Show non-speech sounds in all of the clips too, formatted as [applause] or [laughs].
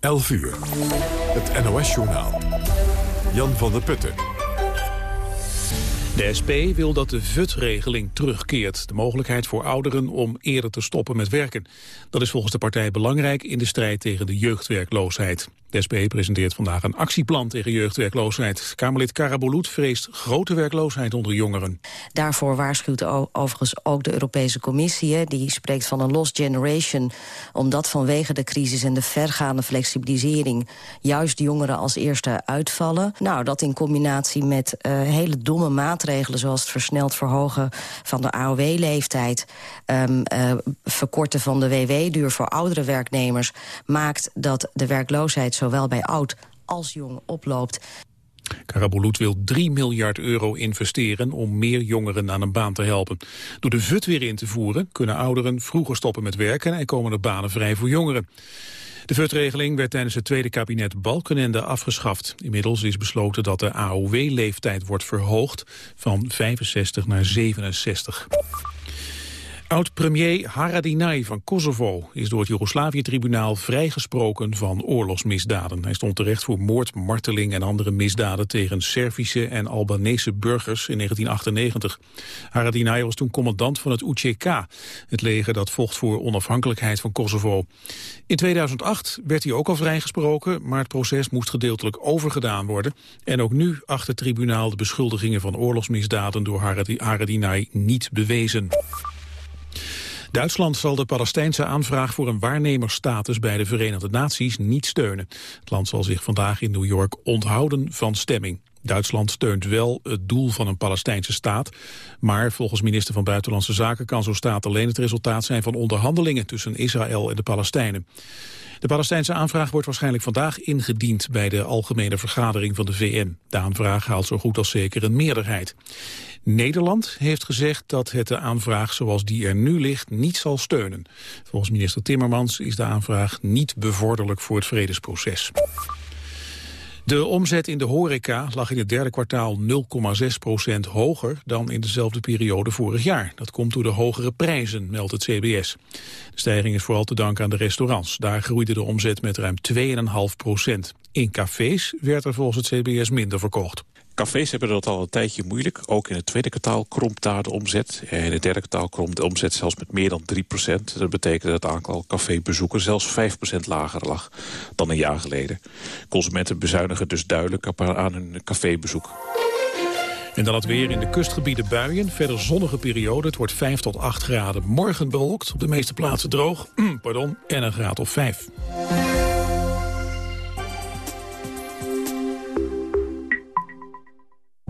11 uur. Het NOS-journaal. Jan van der Putten. De SP wil dat de VUT-regeling terugkeert. De mogelijkheid voor ouderen om eerder te stoppen met werken. Dat is volgens de partij belangrijk in de strijd tegen de jeugdwerkloosheid. De SP presenteert vandaag een actieplan tegen jeugdwerkloosheid. Kamerlid Karabulut vreest grote werkloosheid onder jongeren. Daarvoor waarschuwt overigens ook de Europese Commissie. Die spreekt van een lost generation. Omdat vanwege de crisis en de vergaande flexibilisering... juist jongeren als eerste uitvallen. Nou, dat in combinatie met uh, hele domme maatregelen... zoals het versneld verhogen van de AOW-leeftijd... Um, uh, verkorten van de WW-duur voor oudere werknemers... maakt dat de werkloosheid zowel bij oud als jong oploopt. Karabulut wil 3 miljard euro investeren om meer jongeren aan een baan te helpen. Door de VUT weer in te voeren kunnen ouderen vroeger stoppen met werken en komen er banen vrij voor jongeren. De VUT-regeling werd tijdens het tweede kabinet Balkenende afgeschaft. Inmiddels is besloten dat de AOW-leeftijd wordt verhoogd van 65 naar 67. Oud-premier Haradinaj van Kosovo is door het Joegoslavië-tribunaal vrijgesproken van oorlogsmisdaden. Hij stond terecht voor moord, marteling en andere misdaden tegen Servische en Albanese burgers in 1998. Haradinaj was toen commandant van het UCK, het leger dat vocht voor onafhankelijkheid van Kosovo. In 2008 werd hij ook al vrijgesproken, maar het proces moest gedeeltelijk overgedaan worden. En ook nu acht het tribunaal de beschuldigingen van oorlogsmisdaden door Haradinaj niet bewezen. Duitsland zal de Palestijnse aanvraag voor een waarnemersstatus bij de Verenigde Naties niet steunen. Het land zal zich vandaag in New York onthouden van stemming. Duitsland steunt wel het doel van een Palestijnse staat, maar volgens minister van Buitenlandse Zaken kan zo'n staat alleen het resultaat zijn van onderhandelingen tussen Israël en de Palestijnen. De Palestijnse aanvraag wordt waarschijnlijk vandaag ingediend bij de Algemene Vergadering van de VN. De aanvraag haalt zo goed als zeker een meerderheid. Nederland heeft gezegd dat het de aanvraag zoals die er nu ligt niet zal steunen. Volgens minister Timmermans is de aanvraag niet bevorderlijk voor het vredesproces. De omzet in de horeca lag in het derde kwartaal 0,6 procent hoger dan in dezelfde periode vorig jaar. Dat komt door de hogere prijzen, meldt het CBS. De stijging is vooral te danken aan de restaurants. Daar groeide de omzet met ruim 2,5 procent. In cafés werd er volgens het CBS minder verkocht. Cafés hebben dat al een tijdje moeilijk. Ook in het tweede kwartaal krompt daar de omzet. En in het derde kwartaal krompt de omzet zelfs met meer dan 3% Dat betekent dat het aantal cafébezoekers zelfs 5% lager lag dan een jaar geleden. Consumenten bezuinigen dus duidelijk aan hun cafébezoek. En dan het weer in de kustgebieden buien. Verder zonnige periode. Het wordt 5 tot 8 graden. Morgen bewolkt. Op de meeste plaatsen droog. Pardon. En een graad of 5.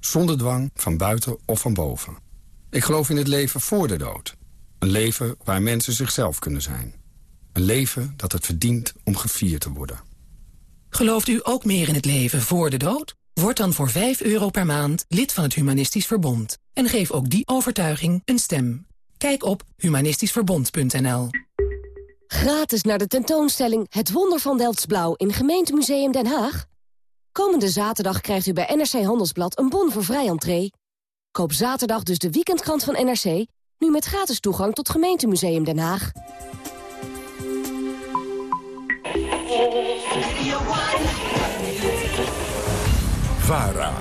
Zonder dwang, van buiten of van boven. Ik geloof in het leven voor de dood. Een leven waar mensen zichzelf kunnen zijn. Een leven dat het verdient om gevierd te worden. Gelooft u ook meer in het leven voor de dood? Word dan voor 5 euro per maand lid van het Humanistisch Verbond. En geef ook die overtuiging een stem. Kijk op humanistischverbond.nl Gratis naar de tentoonstelling Het Wonder van Delftsblauw in Gemeentemuseum Den Haag? Komende zaterdag krijgt u bij NRC Handelsblad een bon voor vrij entree. Koop zaterdag dus de weekendkrant van NRC... nu met gratis toegang tot Gemeentemuseum Den Haag. VARA.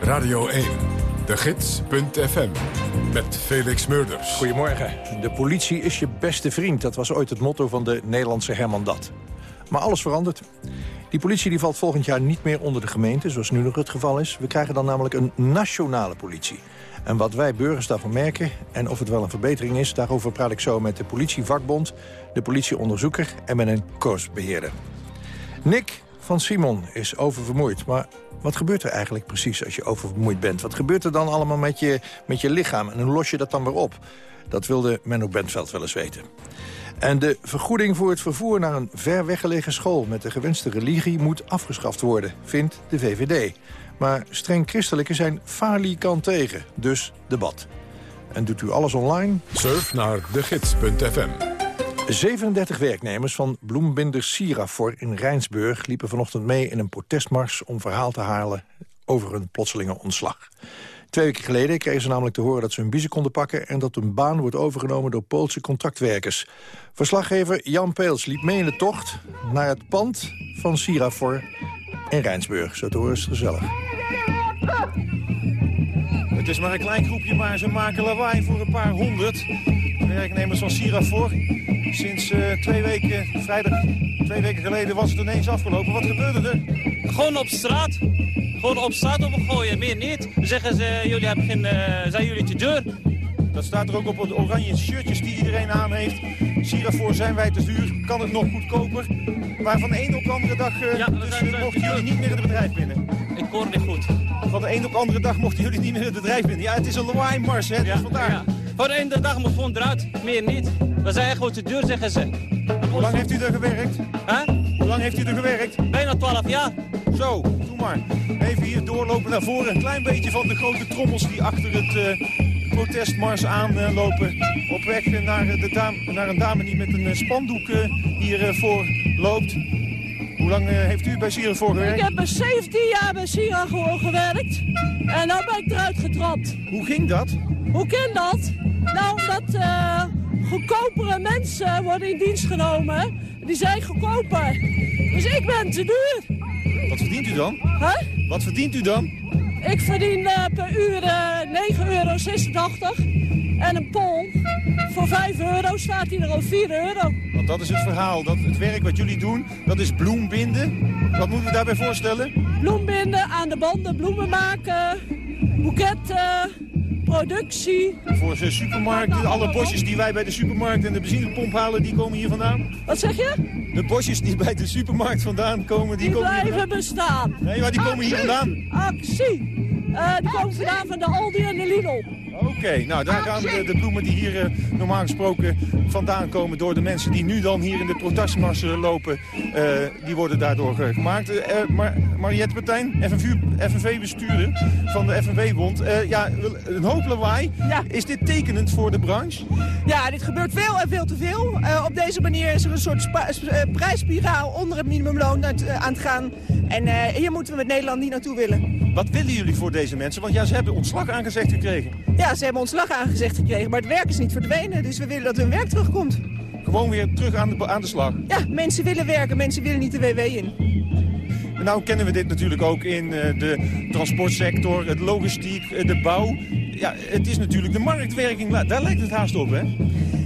Radio 1. De Gids.fm. Met Felix Murders. Goedemorgen. De politie is je beste vriend. Dat was ooit het motto van de Nederlandse Herman Dat. Maar alles verandert. Die politie die valt volgend jaar niet meer onder de gemeente, zoals nu nog het geval is. We krijgen dan namelijk een nationale politie. En wat wij burgers daarvan merken en of het wel een verbetering is... daarover praat ik zo met de politievakbond, de politieonderzoeker... en met een koersbeheerder. Nick van Simon is oververmoeid. Maar wat gebeurt er eigenlijk precies als je oververmoeid bent? Wat gebeurt er dan allemaal met je, met je lichaam en hoe los je dat dan weer op? Dat wilde Menno Bentveld wel eens weten. En de vergoeding voor het vervoer naar een ver weggelegen school... met de gewenste religie moet afgeschaft worden, vindt de VVD. Maar streng christelijke zijn falikant tegen, dus debat. En doet u alles online? Surf naar degids.fm. 37 werknemers van bloembinder Sirafor in Rijnsburg... liepen vanochtend mee in een protestmars om verhaal te halen over hun plotselinge ontslag. Twee weken geleden kregen ze namelijk te horen dat ze hun biezen konden pakken... en dat hun baan wordt overgenomen door Poolse contractwerkers. Verslaggever Jan Peels liep mee in de tocht naar het pand van Sirafor in Rijnsburg. Zo te horen is het gezellig. Het is maar een klein groepje, maar ze maken lawaai voor een paar honderd. Werknemers van Sirafor. Sinds uh, twee weken, vrijdag, twee weken geleden was het ineens afgelopen. Wat gebeurde er? Gewoon op straat. Gewoon op straat opgooien, meer niet. Zeggen ze, jullie hebben geen, uh, zijn jullie te duur? Dat staat er ook op de oranje shirtjes die iedereen aan heeft. Sirafor zijn wij te duur, kan het nog goedkoper. Maar van de een op de andere dag uh, Ja, dus, uh, mochten jullie niet meer het bedrijf binnen. Ik hoor niet goed. Van de een op de andere dag mochten jullie niet meer het bedrijf binnen. Ja, het is een lawaai-mars, hè, dus vandaar. Ja. Voor de ene dag moet gewoon eruit, meer niet. We zijn gewoon te duur, zeggen ze. Hoe lang heeft u er gewerkt? Huh? Hoe lang heeft u er gewerkt? Bijna 12 jaar. Zo, doe maar. Even hier doorlopen naar voren. Een klein beetje van de grote trommels die achter het eh, protestmars aanlopen. op weg naar, de dame, naar een dame die met een eh, spandoek eh, hier eh, voor loopt. Hoe lang heeft u bij Sieren voor Ik gewerkt? heb er 17 jaar bij Sira gewoon gewerkt. En dan ben ik eruit getrapt. Hoe ging dat? Hoe kan dat? Nou, omdat eh, goedkopere mensen worden in dienst genomen. Die zijn goedkoper. Dus ik ben te duur. Wat verdient u dan? Huh? Wat verdient u dan? Ik verdien eh, per uur eh 9,86 euro. En een pol voor 5 euro staat hier er al 4 euro. Want dat is het verhaal. Dat het werk wat jullie doen, dat is bloembinden. Wat moeten we daarbij voorstellen? Bloembinden, aan de banden, bloemen maken, boeketten, productie. Voor de supermarkten, alle bosjes die wij bij de supermarkt en de benzinepomp halen, die komen hier vandaan. Wat zeg je? De bosjes die bij de supermarkt vandaan komen, die, Die komen hier blijven bestaan. Nee, maar die komen hier vandaan. Actie! Eh, die komen vandaan van de Aldi en de Lidl. Oké, nou daar gaan de, de bloemen die hier eh, normaal gesproken vandaan komen door de mensen die nu dan hier in de protestmars lopen, eh, die worden daardoor gemaakt. Eh, Mar Mariette Partijn, FNV-bestuurder van de FNV-bond. Ja, een hoop lawaai. Is dit tekenend voor de branche? Ja, dit gebeurt veel en veel te veel. Op deze manier is er een soort prijsspiraal onder het minimumloon aan, het- aan het gaan. En hier moeten we met Nederland niet naartoe willen. Wat willen jullie voor deze mensen? Want ja, ze hebben ontslag aangezegd gekregen. Ja, ze hebben ontslag aangezegd gekregen, maar het werk is niet verdwenen. Dus we willen dat hun werk terugkomt. Gewoon weer terug aan de, aan de slag. Ja, mensen willen werken, mensen willen niet de WW in. Nou kennen we dit natuurlijk ook in eh, de transportsector, het logistiek, eh, de bouw. Ja, het is natuurlijk de marktwerking, la- daar lijkt het haast op, hè?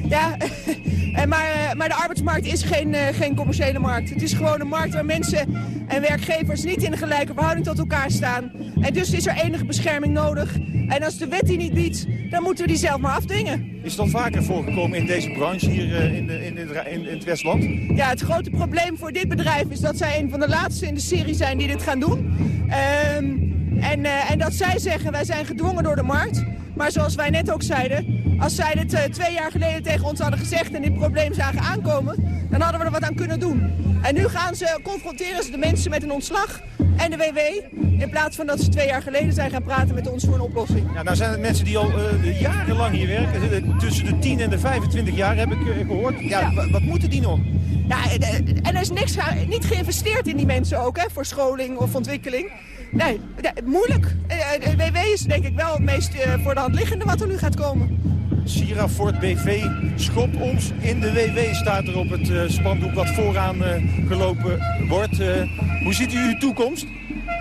Ja, [laughs] en maar, eh, maar de arbeidsmarkt is geen, eh, geen commerciële markt. Het is gewoon een markt waar mensen en werkgevers niet in een gelijke verhouding tot elkaar staan. En dus is er enige bescherming nodig. En als de wet die niet biedt, dan moeten we die zelf maar afdwingen. Is dat vaker voorgekomen in deze branche hier eh, in, de- in, in, het- in, in het Westland? Ja, het grote probleem voor dit bedrijf is dat zij een van de laatste in de serie zijn die dit gaan doen. Ehm, en, eh, en dat zij zeggen, wij zijn gedwongen door de markt. Maar zoals wij net ook zeiden, als zij dit eh, twee jaar geleden tegen ons hadden gezegd en dit probleem zagen aankomen, dan hadden we er wat aan kunnen doen. En nu gaan ze, confronteren ze de mensen met een ontslag en de WW, in plaats van dat ze twee jaar geleden zijn gaan praten met ons voor een oplossing. Ja, nou zijn het mensen die al eh, jarenlang hier werken. Eh, Tussen de 10 en de 25 jaar heb ik eh, gehoord. Ja, wa- wat moeten die nog? Ja, en, er is niks, niet geïnvesteerd in die mensen ook, hè, voor scholing of ontwikkeling. Nee, nee, moeilijk. Eh, eh, WW is denk ik wel het meest eh, voor de hand liggende wat er nu gaat komen. Sierra Fort BV, schop ons in de WW staat er op het eh, spandoek wat vooraan eh, gelopen wordt. Eh, hoe ziet u uw toekomst?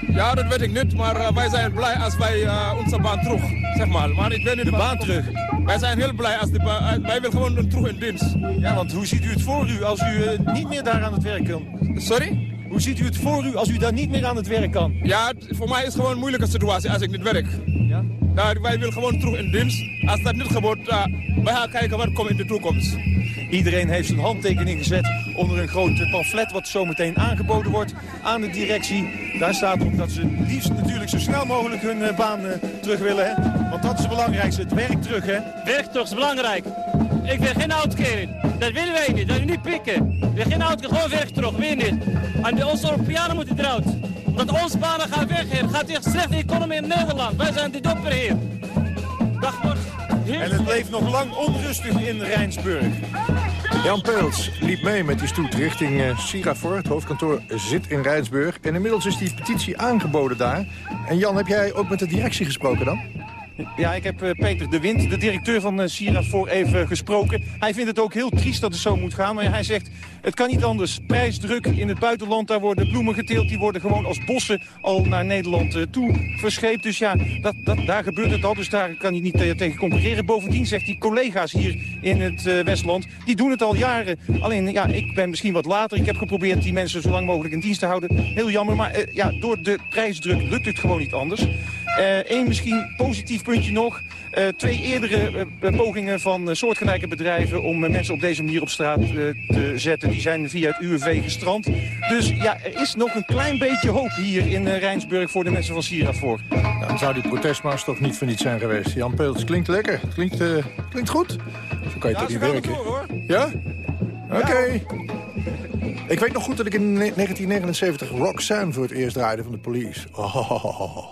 Ja, dat weet ik niet, maar eh, wij zijn blij als wij eh, onze baan terug, zeg maar. Maar ik weet niet De baan terug? Wij zijn heel blij als de baan, eh, wij willen gewoon terug in dienst. Ja, want hoe ziet u het voor u als u eh, niet meer daar aan het werk kan? Sorry? Hoe ziet u het voor u als u daar niet meer aan het werk kan? Ja, voor mij is het gewoon een moeilijke situatie als ik niet werk. Ja? Daar, wij willen gewoon terug in dienst. Als dat niet gebeurt, uh, wij gaan kijken wat komt in de toekomst. Iedereen heeft zijn handtekening gezet onder een groot pamflet... wat zometeen aangeboden wordt aan de directie. Daar staat op dat ze liefst natuurlijk zo snel mogelijk hun uh, baan uh, terug willen. Hè? Want dat is het belangrijkste, het werk terug. Hè? Werk terug is belangrijk. Ik wil geen uitkering. Dat willen wij niet, dat we niet pikken. We geen uitkering, gewoon werk terug, weer niet. En de, onze Europeanen moeten eruit. Omdat onze banen gaan weg hier. gaat echt slecht de economie in Nederland. Wij zijn de dopper hier. Dag wordt... En het bleef nog lang onrustig in Rijnsburg. Jan Peels liep mee met die stoet richting uh, Sirafor. Het hoofdkantoor zit in Rijnsburg. En inmiddels is die petitie aangeboden daar. En Jan, heb jij ook met de directie gesproken dan? Ja, ik heb uh, Peter de Wind, de directeur van uh, Sirafor, even gesproken. Hij vindt het ook heel triest dat het zo moet gaan. Maar hij zegt, het kan niet anders. Prijsdruk in het buitenland, daar worden bloemen geteeld. Die worden gewoon als bossen al naar Nederland uh, toe verscheept. Dus ja, dat, dat, daar gebeurt het al. Dus daar kan hij niet tegen concurreren. Bovendien zegt hij, collega's hier in het Westland, die doen het al jaren. Alleen, ja, ik ben misschien wat later. Ik heb geprobeerd die mensen zo lang mogelijk in dienst te houden. Heel jammer, maar ja, door de prijsdruk lukt het gewoon niet anders. Eén misschien positief puntje nog. Uh, twee eerdere uh, pogingen van soortgelijke bedrijven om mensen op deze manier op straat te zetten. Die zijn via het UWV gestrand. Dus ja, er is nog een klein beetje hoop hier in Rijnsburg voor de mensen van Sirafor. Nou, dan zou die protestmars toch niet voor niets zijn geweest. Jan Peels, klinkt lekker. Klinkt, klinkt goed. Zo kan je ja, toch niet werken? Door, hoor. Ja? Oké. Okay. Ik weet nog goed dat ik in 1979 Roxanne voor het eerst draaide van de police. Oh.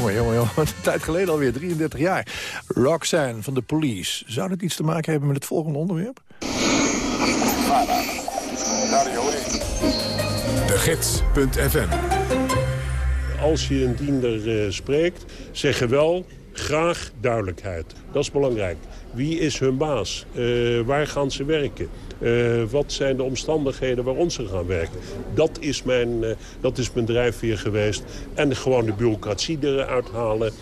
Jongen, jongen, jongen. [laughs] Een tijd geleden alweer, 33 jaar. Roxanne van de Police. Zou dat iets te maken hebben met het volgende onderwerp? De Gids.fm Als je een diender uh, spreekt, zeg je wel graag duidelijkheid. Dat is belangrijk. Wie is hun baas? Uh, waar gaan ze werken? Uh, wat zijn de omstandigheden waarom ze gaan werken? Dat is mijn, uh, dat is mijn drijfveer geweest. En gewoon de bureaucratie eruit halen.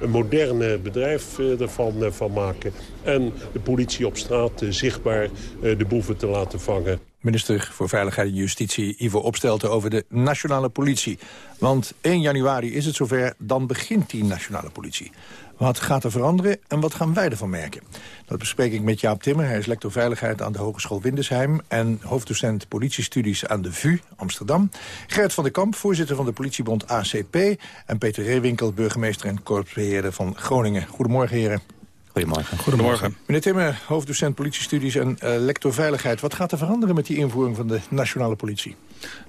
een moderne bedrijf ervan van maken. En de politie op straat zichtbaar de boeven te laten vangen. Minister voor Veiligheid en Justitie Ivo Opstelten over de nationale politie. Want 1 januari is het zover, dan begint die nationale politie. Wat gaat er veranderen en wat gaan wij ervan merken? Dat bespreek ik met Jaap Timmer. Hij is lector Veiligheid aan de Hogeschool Windesheim... en hoofddocent politiestudies aan de VU Amsterdam. Gert van der Kamp, voorzitter van de politiebond ACP... en Peter Reewinkel, burgemeester en korpsbeheerder van Groningen. Goedemorgen, heren. Goedemorgen. Goedemorgen. Meneer Timmer, hoofddocent politiestudies en uh, lector veiligheid. Wat gaat er veranderen met die invoering van de nationale politie?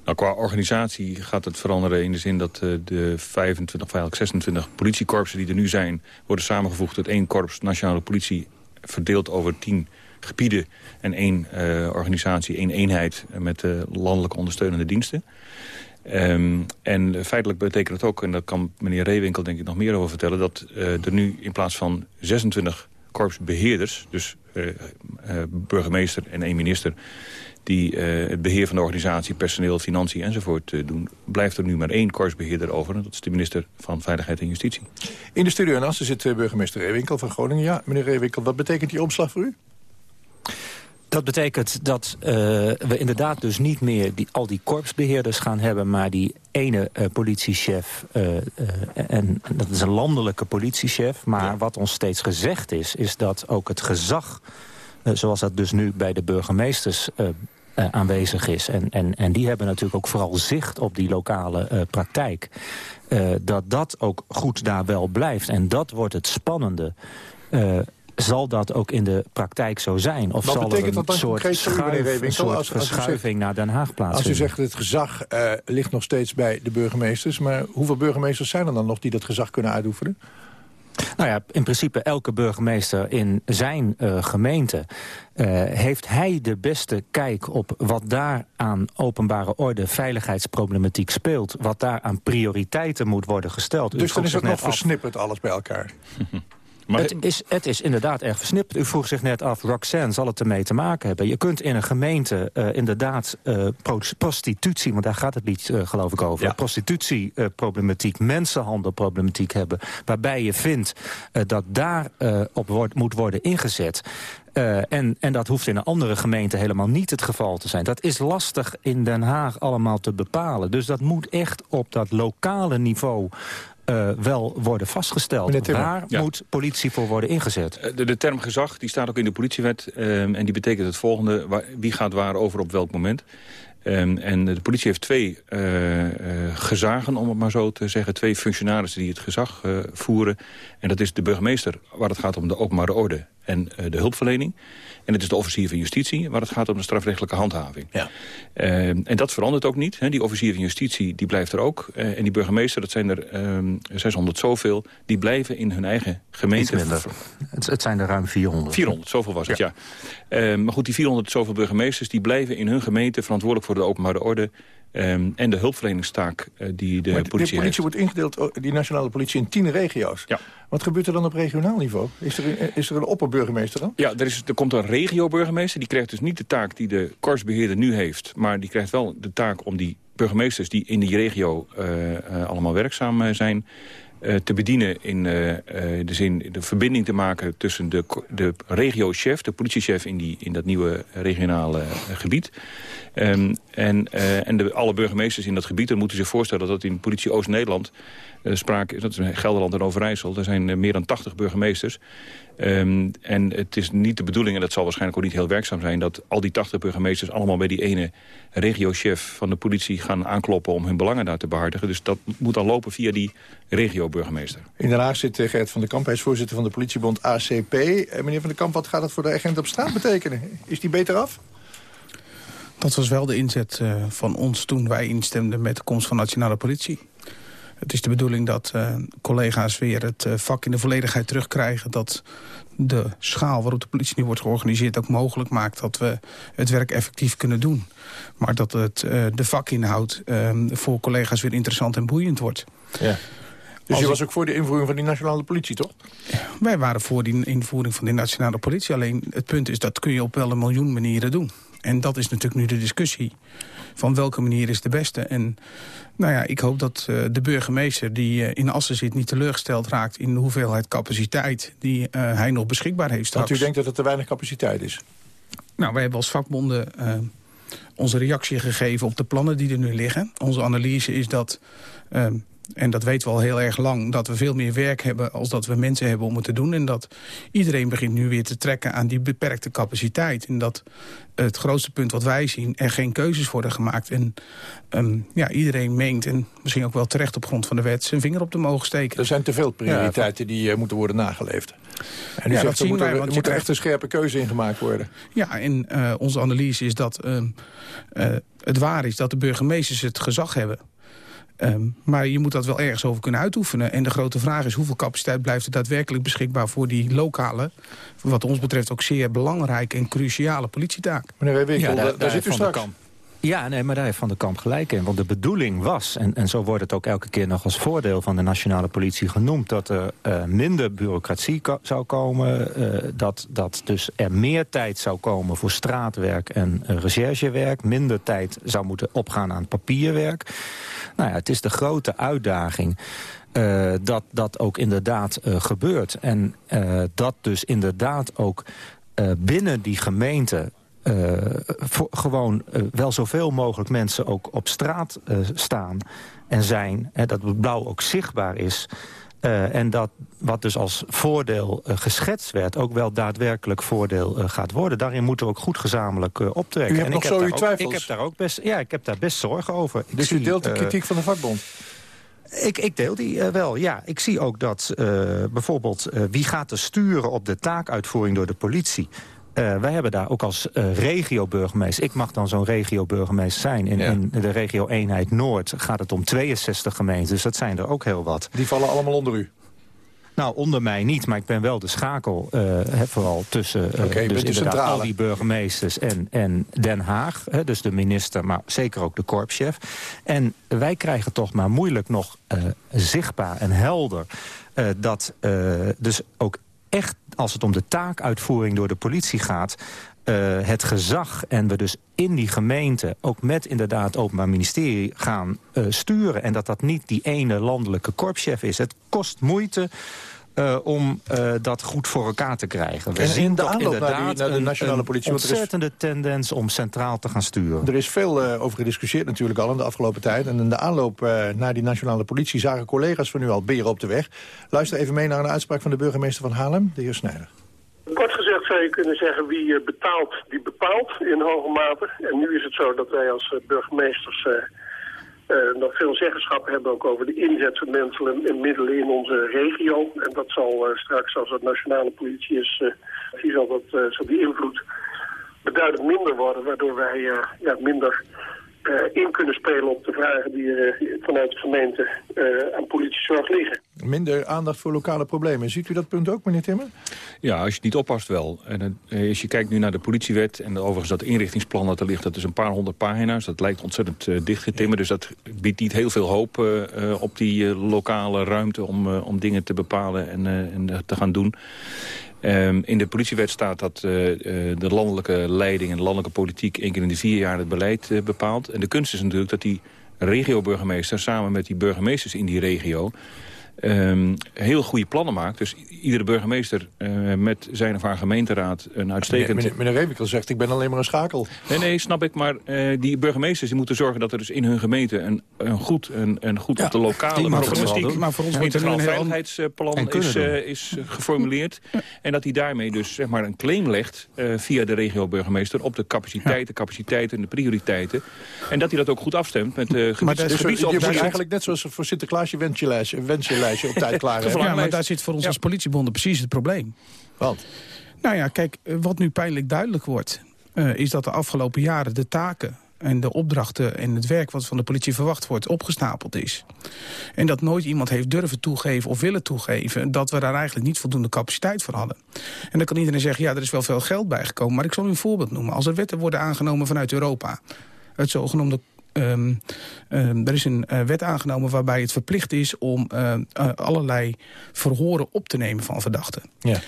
Nou, qua organisatie gaat het veranderen in de zin dat uh, de 25, of eigenlijk 26 politiekorpsen die er nu zijn... worden samengevoegd tot één korps nationale politie... verdeeld over tien gebieden en één uh, organisatie, één eenheid... met landelijke ondersteunende diensten. Um, en feitelijk betekent het ook, en daar kan meneer Reewinkel denk ik nog meer over vertellen... dat uh, er nu in plaats van 26 korpsbeheerders, dus uh, uh, burgemeester en één minister... die het beheer van de organisatie, personeel, financiën enzovoort doen... blijft er nu maar één korpsbeheerder over. En dat is de minister van Veiligheid en Justitie. In de studio naast zit burgemeester Reewinkel van Groningen. Ja, meneer Reewinkel, wat betekent die omslag voor u? Dat betekent dat uh, we inderdaad dus niet meer die, al die korpsbeheerders gaan hebben... maar die ene uh, politiechef, uh, en dat is een landelijke politiechef... maar wat ons steeds gezegd is, is dat ook het gezag... zoals dat dus nu bij de burgemeesters aanwezig is... En, en, en die hebben natuurlijk ook vooral zicht op die lokale praktijk... dat dat ook goed daar wel blijft. En dat wordt het spannende zal dat ook in de praktijk zo zijn? Of zal er een soort, schuif, een soort als, verschuiving naar Den Haag plaatsvinden? Als u zegt het gezag uh, ligt nog steeds bij de burgemeesters... maar hoeveel burgemeesters zijn er dan nog die dat gezag kunnen uitoefenen? Nou ja, in principe elke burgemeester in zijn uh, gemeente... Uh, heeft hij de beste kijk op wat daar aan openbare orde... veiligheidsproblematiek speelt, wat daar aan prioriteiten moet worden gesteld. Dus dan is het nog versnipperd alles bij elkaar? [laughs] Maar het, is, het is inderdaad erg versnipt. U vroeg zich net af, Roxanne, zal het ermee te maken hebben? Je kunt in een gemeente uh, inderdaad uh, prostitutie... want daar gaat het lied uh, geloof ik over... Ja. prostitutieproblematiek, mensenhandelproblematiek hebben... waarbij je vindt dat daar op wordt, moet worden ingezet... Uh, en, en dat hoeft in een andere gemeente helemaal niet het geval te zijn. Dat is lastig in Den Haag allemaal te bepalen. Dus dat moet echt op dat lokale niveau uh, wel worden vastgesteld. Waar ja. moet politie voor worden ingezet? Eh, de, de, term gezag die staat ook in de politiewet. Um, en die betekent het volgende. Waar, wie gaat waar over op welk moment? Um, en de politie heeft twee uh, uh, gezagen, om het maar zo te zeggen. Twee functionarissen die het gezag uh, voeren. En dat is de burgemeester, waar het gaat om de openbare orde en de hulpverlening. En het is de officier van justitie, waar het gaat om de strafrechtelijke handhaving. Ja. Uh, en dat verandert ook niet. Hè. Die officier van justitie die blijft er ook. Uh, en die burgemeester, dat zijn er uh, 600 zoveel... die blijven in hun eigen gemeente. Het, het, zijn er ruim 400. 400, zoveel was het, ja. ja. maar goed, die 400 zoveel burgemeesters... die blijven in hun gemeente verantwoordelijk voor de openbare orde... Um, en de hulpverleningstaak uh, die de maar politie De politie wordt ingedeeld, die nationale politie, in tien regio's. Ja. Wat gebeurt er dan op regionaal niveau? Is er een, is er een opperburgemeester dan? Ja, er, is, er komt een regioburgemeester. Die krijgt dus niet de taak die de korpsbeheerder nu heeft. Maar die krijgt wel de taak om die burgemeesters die in die regio uh, uh, allemaal werkzaam zijn... Te bedienen in uh, de zin de verbinding te maken tussen de, de regio-chef, de politiechef in, die, in dat nieuwe regionale gebied. Um, en en de, alle burgemeesters in dat gebied, dan moeten zich voorstellen dat in politie Oost-Nederland uh, sprake dat is Gelderland en Overijssel. Er zijn uh, meer dan 80 burgemeesters. Um, en het is niet de bedoeling, en dat zal waarschijnlijk ook niet heel werkzaam zijn... dat al die 80 burgemeesters allemaal bij die ene regiochef van de politie gaan aankloppen... om hun belangen daar te behartigen. Dus dat moet dan lopen via die regio-burgemeester. In Den Haag zit Gert van der Kamp, hij is voorzitter van de politiebond ACP. meneer van der Kamp, wat gaat dat voor de agent op straat betekenen? Is die beter af? Dat was wel de inzet uh, van ons toen wij instemden met de komst van nationale politie. Het is de bedoeling dat uh, collega's weer het uh, vak in de volledigheid terugkrijgen. Dat de schaal waarop de politie nu wordt georganiseerd ook mogelijk maakt dat we het werk effectief kunnen doen. Maar dat het, uh, de vakinhoud voor collega's weer interessant en boeiend wordt. Ja. Dus Als je was ook voor de invoering van die nationale politie, toch? Wij waren voor die invoering van de nationale politie. Alleen het punt is, dat kun je op wel een miljoen manieren doen. En dat is natuurlijk nu de discussie. Van welke manier is de beste? En nou ja, ik hoop dat eh, de burgemeester die eh, in Assen zit... niet teleurgesteld raakt in de hoeveelheid capaciteit... die eh, hij nog beschikbaar heeft straks. Want u denkt dat er te weinig capaciteit is. Nou, wij hebben als vakbonden onze reactie gegeven op de plannen die er nu liggen. Onze analyse is dat, eh, en dat weten we al heel erg lang... dat we veel meer werk hebben als dat we mensen hebben om het te doen. En dat iedereen begint nu weer te trekken aan die beperkte capaciteit. En dat het grootste punt wat wij zien, er geen keuzes worden gemaakt. En ehm, ja, iedereen meent, en misschien ook wel terecht op grond van de wet... zijn vinger op de mogen steken. Er zijn te veel prioriteiten die eh, moeten worden nageleefd. En u Ja, zegt, dat er zien moet, wij, er, er moet echt een scherpe keuze in gemaakt worden. Ja, en eh, onze analyse is dat ehm, eh, het waar is dat de burgemeesters het gezag hebben. Ehm, maar je moet dat wel ergens over kunnen uitoefenen. En de grote vraag is hoeveel capaciteit blijft er daadwerkelijk beschikbaar... voor die lokale, wat ons betreft ook zeer belangrijke en cruciale politietaak. Meneer Winkel, daar- daar, daar zit u straks. Ja, nee, maar daar heeft Van der Kamp gelijk in. Want de bedoeling was, en, en zo wordt het ook elke keer nog als voordeel van de nationale politie genoemd... dat er eh, minder bureaucratie zou komen, eh, dat, dat dus er meer tijd zou komen voor straatwerk en recherchewerk... minder tijd zou moeten opgaan aan papierwerk. Nou ja, het is de grote uitdaging... eh, dat dat ook inderdaad gebeurt. En dat dus inderdaad ook binnen die gemeente... eh, voor, gewoon eh, wel zoveel mogelijk mensen ook op straat eh, staan en zijn. Hè, dat het blauw ook zichtbaar is. En dat wat dus als voordeel geschetst werd... ook wel daadwerkelijk voordeel gaat worden. Daarin moeten we ook goed gezamenlijk optrekken. U hebt en nog ik zo heb uw ook- twijfels? Ik heb daar ook best, ja, ik heb daar best zorgen over. Ik Dus u deelt de kritiek van de vakbond? ik, ik deel die wel, ja. Ik zie ook dat bijvoorbeeld wie gaat er sturen op de taakuitvoering door de politie... Eh, wij hebben daar ook als eh regio-burgemeester... ik mag dan zo'n regio-burgemeester zijn. In, in de regio-eenheid Noord gaat het om 62 gemeenten. Dus dat zijn er ook heel wat. Die vallen allemaal onder u? Nou, onder mij niet, maar ik ben wel de schakel eh, vooral tussen Oké, je dus inderdaad al die burgemeesters en, en Den Haag. Dus de minister, maar zeker ook de korpschef. En wij krijgen toch maar moeilijk nog zichtbaar en helder... dat dus ook echt, als het om de taakuitvoering door de politie gaat... eh, het gezag en we dus in die gemeente ook met inderdaad het Openbaar Ministerie gaan eh, sturen. En dat dat niet die ene landelijke korpschef is. Het kost moeite eh, om eh, dat goed voor elkaar te krijgen. We En in de aanloop naar die- naar de een- nationale een politie, er is- ontzettende tendens om centraal te gaan sturen. Er is veel eh, over gediscussieerd natuurlijk al in de afgelopen tijd. En in de aanloop eh, naar die nationale politie zagen collega's van u al beren op de weg. Luister even mee naar een uitspraak van de burgemeester van Haarlem, de heer Snijder. Kort gezegd zou je kunnen zeggen wie betaalt, die bepaalt in hoge mate. En nu is het zo dat wij als eh, burgemeesters eh, eh, nog veel zeggenschap hebben ook over de inzet van mensen en, en middelen in onze regio. En dat zal eh, straks, als het nationale politie is, eh, die zal, dat, zal die invloed beduidend minder worden. Waardoor wij ja, minder eh, in kunnen spelen op de vragen die er eh, vanuit de gemeente eh, aan politiezorg liggen. Minder aandacht voor lokale problemen. Ziet u dat punt ook, meneer Timmer? Ja, als je het niet oppast wel. En als je kijkt nu naar de politiewet... en overigens dat inrichtingsplan dat er ligt... dat is een paar honderd pagina's. Dat lijkt ontzettend dichtgetimmerd. Dus dat biedt niet heel veel hoop op die eh, lokale ruimte... om, eh, om dingen te bepalen en, eh, en te gaan doen. Ehm, in de politiewet staat dat eh, eh, de landelijke leiding en de landelijke politiek... één keer in de vier jaar het beleid eh, bepaalt. En de kunst is natuurlijk dat die regio-burgemeester... samen met die burgemeesters in die regio... ehm, heel goede plannen maakt. Dus iedere burgemeester eh, met zijn of haar gemeenteraad een uitstekend... Meneer, meneer zegt, ik ben alleen maar een schakel. Nee, nee, snap ik. Maar eh, die burgemeesters die moeten zorgen dat er dus in hun gemeente... een, een goed, een, een goed op de lokale problematiek... Maar voor ons een moet er integraal een veiligheidsplan is, eh, is geformuleerd. En dat hij daarmee dus zeg maar, een claim legt eh, via de regio-burgemeester... op de capaciteiten, capaciteiten en de prioriteiten. En dat hij dat ook goed afstemt met de Maar gebieds, je moet gebiedsoverzicht. eigenlijk net zoals voor Sinterklaas je wensjelijstje op tijd [laughs] klaar hebben. Ja, maar daar zit voor ons als politiebonden precies het probleem. Wat? Nou ja, kijk, eh, wat nu pijnlijk duidelijk wordt... eh, is dat de afgelopen jaren de taken en de opdrachten en het werk wat van de politie verwacht wordt opgestapeld is. En dat nooit iemand heeft durven toegeven of willen toegeven dat we daar eigenlijk niet voldoende capaciteit voor hadden. En dan kan iedereen zeggen, ja, er is wel veel geld bijgekomen, maar ik zal u een voorbeeld noemen. Als er wetten worden aangenomen vanuit Europa, het zogenoemde ehm, ehm, er is een eh, wet aangenomen waarbij het verplicht is om eh, eh, allerlei verhoren op te nemen van verdachten. Ja.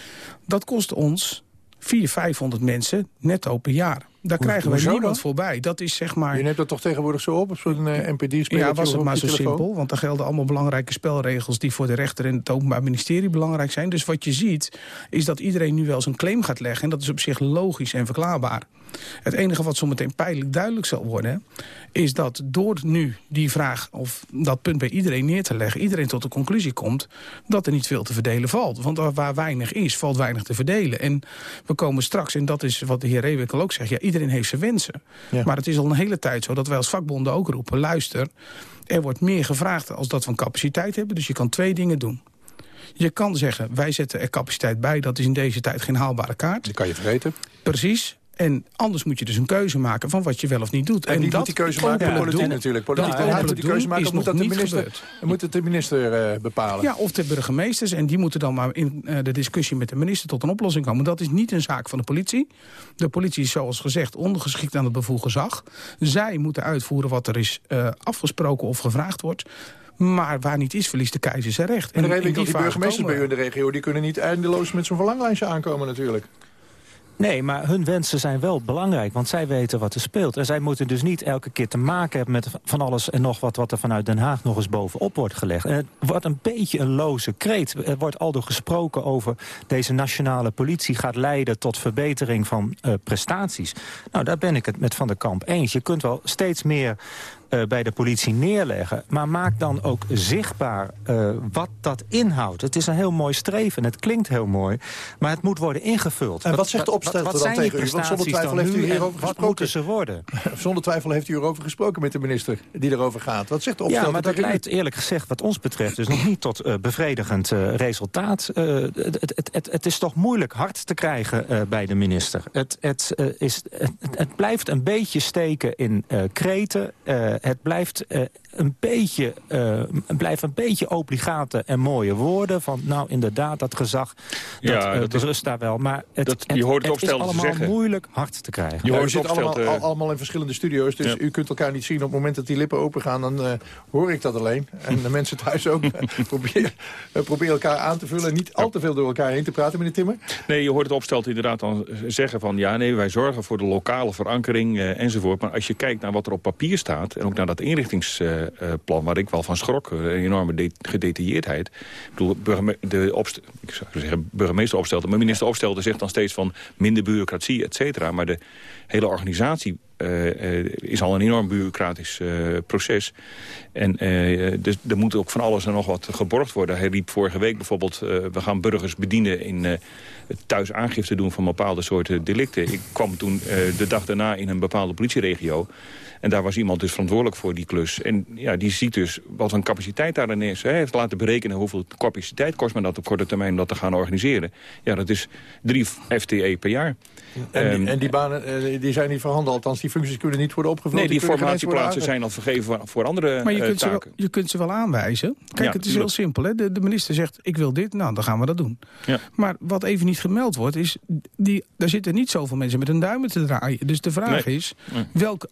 Dat kost ons 400, 500 mensen netto per jaar. Daar Hoe- krijgen hoezo niemand dan? voorbij. Dat is zeg maar... Je neemt dat toch tegenwoordig zo op, op zo'n eh, NPD-speler? Ja, was het maar zo simpel. Want er gelden allemaal belangrijke spelregels... die voor de rechter en het Openbaar Ministerie belangrijk zijn. Dus wat je ziet, is dat iedereen nu wel zijn claim gaat leggen. En dat is op zich logisch en verklaarbaar. Het enige wat zometeen pijnlijk duidelijk zal worden... is dat door nu die vraag of dat punt bij iedereen neer te leggen... iedereen tot de conclusie komt dat er niet veel te verdelen valt. Want waar weinig is, valt weinig te verdelen. En we komen straks, en dat is wat de heer Reewinkel ook zegt... ja, iedereen heeft zijn wensen. Ja. Maar het is al een hele tijd zo dat wij als vakbonden ook roepen... luister, er wordt meer gevraagd als dat we een capaciteit hebben. Dus je kan twee dingen doen. Je kan zeggen, wij zetten er capaciteit bij. Dat is in deze tijd geen haalbare kaart. Die kan je vergeten. Precies. En anders moet je dus een keuze maken van wat je wel of niet doet. En, dat moet die keuze maken? De politiek doen- natuurlijk. dat Politiek moet die keuze maken. moet, dat de niet minister, moet het de minister eh, bepalen? Ja, of de burgemeesters. En die moeten dan maar in eh, de discussie met de minister tot een oplossing komen. Dat is niet een zaak van de politie. De politie is zoals gezegd ondergeschikt aan het bevoegd gezag. Zij moeten uitvoeren wat er is eh, afgesproken of gevraagd wordt. Maar waar niet is, verliest de keizer zijn recht. En dan die, die burgemeesters bij u in de regio... die kunnen niet eindeloos met zo'n verlanglijstje aankomen natuurlijk. Nee, maar hun wensen zijn wel belangrijk, want zij weten wat er speelt. En zij moeten dus niet elke keer te maken hebben met van alles en nog wat... wat er vanuit Den Haag nog eens bovenop wordt gelegd. En het wordt een beetje een loze kreet. Er wordt aldoor gesproken over deze nationale politie... gaat leiden tot verbetering van eh, prestaties. Nou, daar ben ik het met Van der Kamp eens. Je kunt wel steeds meer eh, bij de politie neerleggen. Maar maak dan ook zichtbaar eh, wat dat inhoudt. Het is een heel mooi streven, het klinkt heel mooi. Maar het moet worden ingevuld. En wat zegt de opsteller wat dan tegen u? Want zonder twijfel heeft u hierover Wat gesproken. moeten ze worden? [laughs] Zonder twijfel heeft u erover gesproken met de minister die erover gaat. Wat zegt de opsteller Ja, maar dat leidt eerlijk gezegd wat ons betreft... dus nog niet tot eh, bevredigend resultaat. Het, het, het, het is toch moeilijk hard te krijgen bij de minister. Het, het, is, het, het blijft een beetje steken in kreten. Het blijft... eh, een beetje, eh, het blijft een beetje obligate en mooie woorden. Van nou inderdaad, dat gezag, dat, Ja, eh, dat is- berust daar wel. Maar het, dat- je het- hoort het het is opstelten te allemaal zeggen. moeilijk hard te krijgen. Ja, hoort zit het opstelt, allemaal, eh, al- allemaal in verschillende studio's, dus Ja. u kunt elkaar niet zien. Op het moment dat die lippen open gaan, dan eh, hoor ik dat alleen. En de mensen thuis ook. [laughs] [laughs] probeer, eh, probeer elkaar aan te vullen. Niet al te veel door elkaar heen te praten, meneer Timmer. Nee, je hoort het opstelt inderdaad dan zeggen van... ja, nee, wij zorgen voor de lokale verankering eh, enzovoort. Maar als je kijkt naar wat er op papier staat... en naar dat inrichtingsplan waar ik wel van schrok... een enorme de- gedetailleerdheid. Ik bedoel, de ik zou zeggen burgemeester opstelde... maar minister opstelde zegt dan steeds van minder bureaucratie, et cetera. Maar de hele organisatie eh, eh, is al een enorm bureaucratisch eh, proces. En dus er moet ook van alles en nog wat geborgd worden. Hij riep vorige week bijvoorbeeld... we gaan burgers bedienen in thuis aangifte doen van bepaalde soorten delicten. Ik kwam toen de dag daarna in een bepaalde politieregio... En daar was iemand dus verantwoordelijk voor die klus. En ja, die ziet dus wat een capaciteit daarin is. Hij heeft laten berekenen hoeveel capaciteit kost men dat op korte termijn om dat te gaan organiseren. Ja, dat is drie FTE per jaar. En, Ehm, die, en die banen eh, die zijn niet voorhanden. Althans, die functies kunnen niet worden opgevuld. Nee, die formatieplaatsen zijn al vergeven voor, voor andere Maar je eh, kunt, ze wel, taken. je kunt ze wel aanwijzen. Kijk, Ja, het is heel simpel. Hè? De, de minister zegt, ik wil dit, nou, dan gaan we dat doen. Ja. Maar wat even niet gemeld wordt, is... Die, daar zitten niet zoveel mensen met hun duimen te draaien. Dus de vraag Nee. is, Nee. welke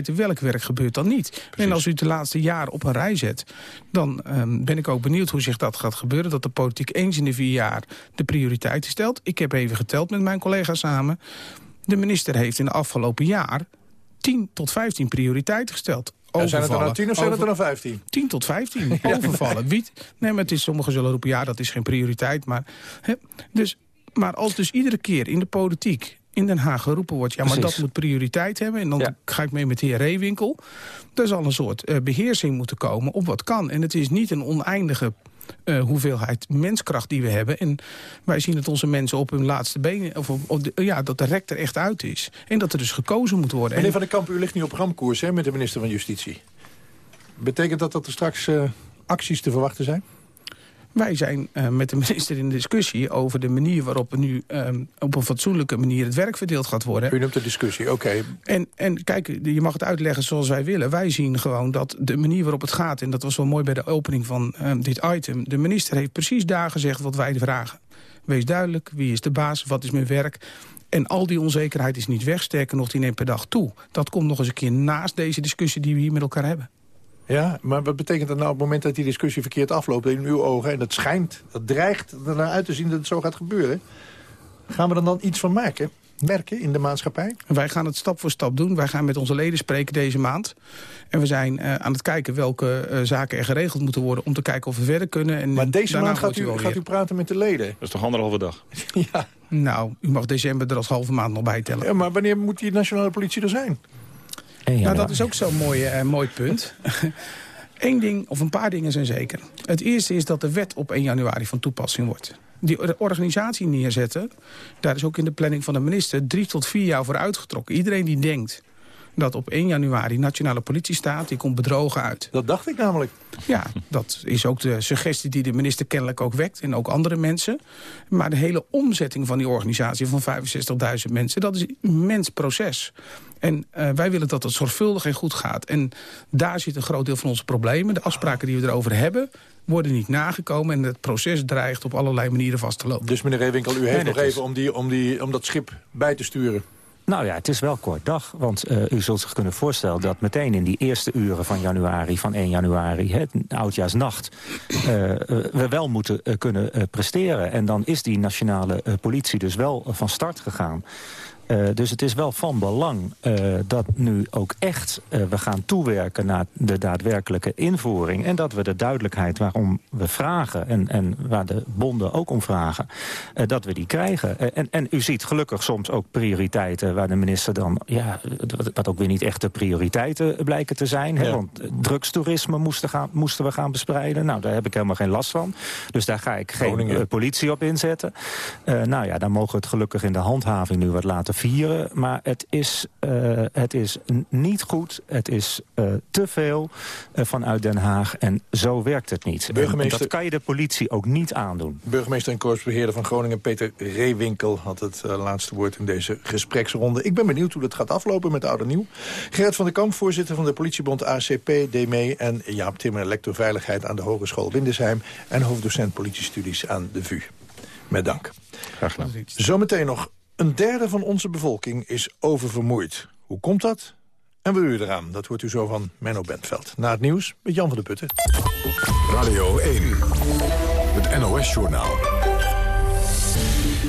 welk werk gebeurt dan niet? En als u het de laatste jaren op een rij zet... dan ehm, ben ik ook benieuwd hoe zich dat gaat gebeuren. Dat de politiek eens in de vier jaar de prioriteiten stelt. Ik heb even geteld met mijn collega's samen. De minister heeft in de afgelopen jaar 10 tot 15 prioriteiten gesteld. Ja, zijn het er nou Overvallen. tien of zijn het er nou vijftien? 10 tot 15. [laughs] Overvallen. Wiet. Nee, maar het is, sommigen zullen roepen, ja, dat is geen prioriteit. Maar, hè, dus, maar als dus iedere keer in de politiek in Den Haag geroepen wordt... ja, maar Precies. dat moet prioriteit hebben... en dan Ja. ga ik mee met de heer Reewinkel... er zal een soort eh, beheersing moeten komen op wat kan. En het is niet een oneindige eh, hoeveelheid menskracht die we hebben. En wij zien dat onze mensen op hun laatste benen... Of op, op de- ja, dat de rek er echt uit is. En dat er dus gekozen moet worden. Meneer En- Van den Kamp, u ligt nu op ramkoers hè, met de minister van Justitie. Betekent dat dat er straks eh, acties te verwachten zijn? Wij zijn eh, met de minister in discussie over de manier waarop nu ehm, op een fatsoenlijke manier het werk verdeeld gaat worden. U noemt de discussie, oké. En, en kijk, je mag het uitleggen zoals wij willen. Wij zien gewoon dat de manier waarop het gaat, en dat was wel mooi bij de opening van ehm, dit item, de minister heeft precies daar gezegd wat wij vragen. Wees duidelijk, wie is de baas, wat is mijn werk. En al die onzekerheid is niet weg, sterker nog, die neemt per dag toe. Dat komt nog eens een keer naast deze discussie die we hier met elkaar hebben. Ja, maar wat betekent dat nou op het moment dat die discussie verkeerd afloopt in uw ogen... en dat schijnt, dat dreigt ernaar uit te zien dat het zo gaat gebeuren... gaan we er dan iets van maken? merken in de maatschappij? Wij gaan het stap voor stap doen. Wij gaan met onze leden spreken deze maand. En we zijn uh, aan het kijken welke uh, zaken er geregeld moeten worden... om te kijken of we verder kunnen. En maar deze maand gaat u, gaat u praten met de leden? Dat is toch anderhalve dag? [laughs] ja. Nou, u mag december er als halve maand nog bij tellen. Ja, maar wanneer moet die nationale politie er zijn? Nou, dat is ook zo'n mooi, uh, mooi punt. [laughs] Eén ding, of een paar dingen zijn zeker. Het eerste is dat de wet op 1 januari van toepassing wordt die organisatie neerzetten... daar is ook in de planning van de minister drie tot vier jaar voor uitgetrokken. Iedereen die denkt dat op 1 januari nationale politie staat, die komt bedrogen uit. Dat dacht ik namelijk. Ja, dat is ook de suggestie die de minister kennelijk ook wekt. En ook andere mensen. Maar de hele omzetting van die organisatie van 65.000 mensen... dat is een immens proces. En uh, wij willen dat het zorgvuldig en goed gaat. En daar zit een groot deel van onze problemen. De afspraken die we erover hebben, worden niet nagekomen... en het proces dreigt op allerlei manieren vast te lopen. Dus meneer Reewinkel, u heeft nog even om, die, om, die, om dat schip bij te sturen? Nou ja, het is wel kort dag, want uh, u zult zich kunnen voorstellen... dat meteen in die eerste uren van januari, van 1 januari, het oudjaarsnacht... Uh, we wel moeten uh, kunnen presteren. En dan is die nationale politie dus wel van start gegaan. Uh, dus het is wel van belang uh, dat nu ook echt uh, we gaan toewerken naar de daadwerkelijke invoering. En dat we de duidelijkheid waarom we vragen en, en waar de bonden ook om vragen, dat we die krijgen. en, en u ziet gelukkig soms ook prioriteiten waar de minister dan, ja, wat ook weer niet echte prioriteiten blijken te zijn. Hè, want drugstoerisme moesten, gaan, moesten we gaan bespreiden. Nou, daar heb ik helemaal geen last van. Dus daar ga ik geen politie op inzetten. nou ja, dan mogen we het gelukkig in de handhaving nu wat laten vieren. Maar het is, uh, het is niet goed. Het is uh, te veel uh, vanuit Den Haag. En zo werkt het niet. Burgemeester... En dat kan je de politie ook niet aandoen. Burgemeester en korpsbeheerder van Groningen, Peter Reewinkel... had het laatste woord in deze gespreksronde. Ik ben benieuwd hoe dat gaat aflopen met Oud en Nieuw. Gerrit van der Kamp, voorzitter van de politiebond ACP, DME... en Jaap Timmer, lector Veiligheid aan de Hogeschool Windesheim... en hoofddocent politiestudies aan de VU. Met dank. Graag gedaan. Zometeen nog een derde van onze bevolking is oververmoeid. Hoe komt dat? En wat u eraan? Dat hoort u zo van Menno Bentveld. Na het nieuws met Jan van der Putten. Radio 1, het NOS-journaal.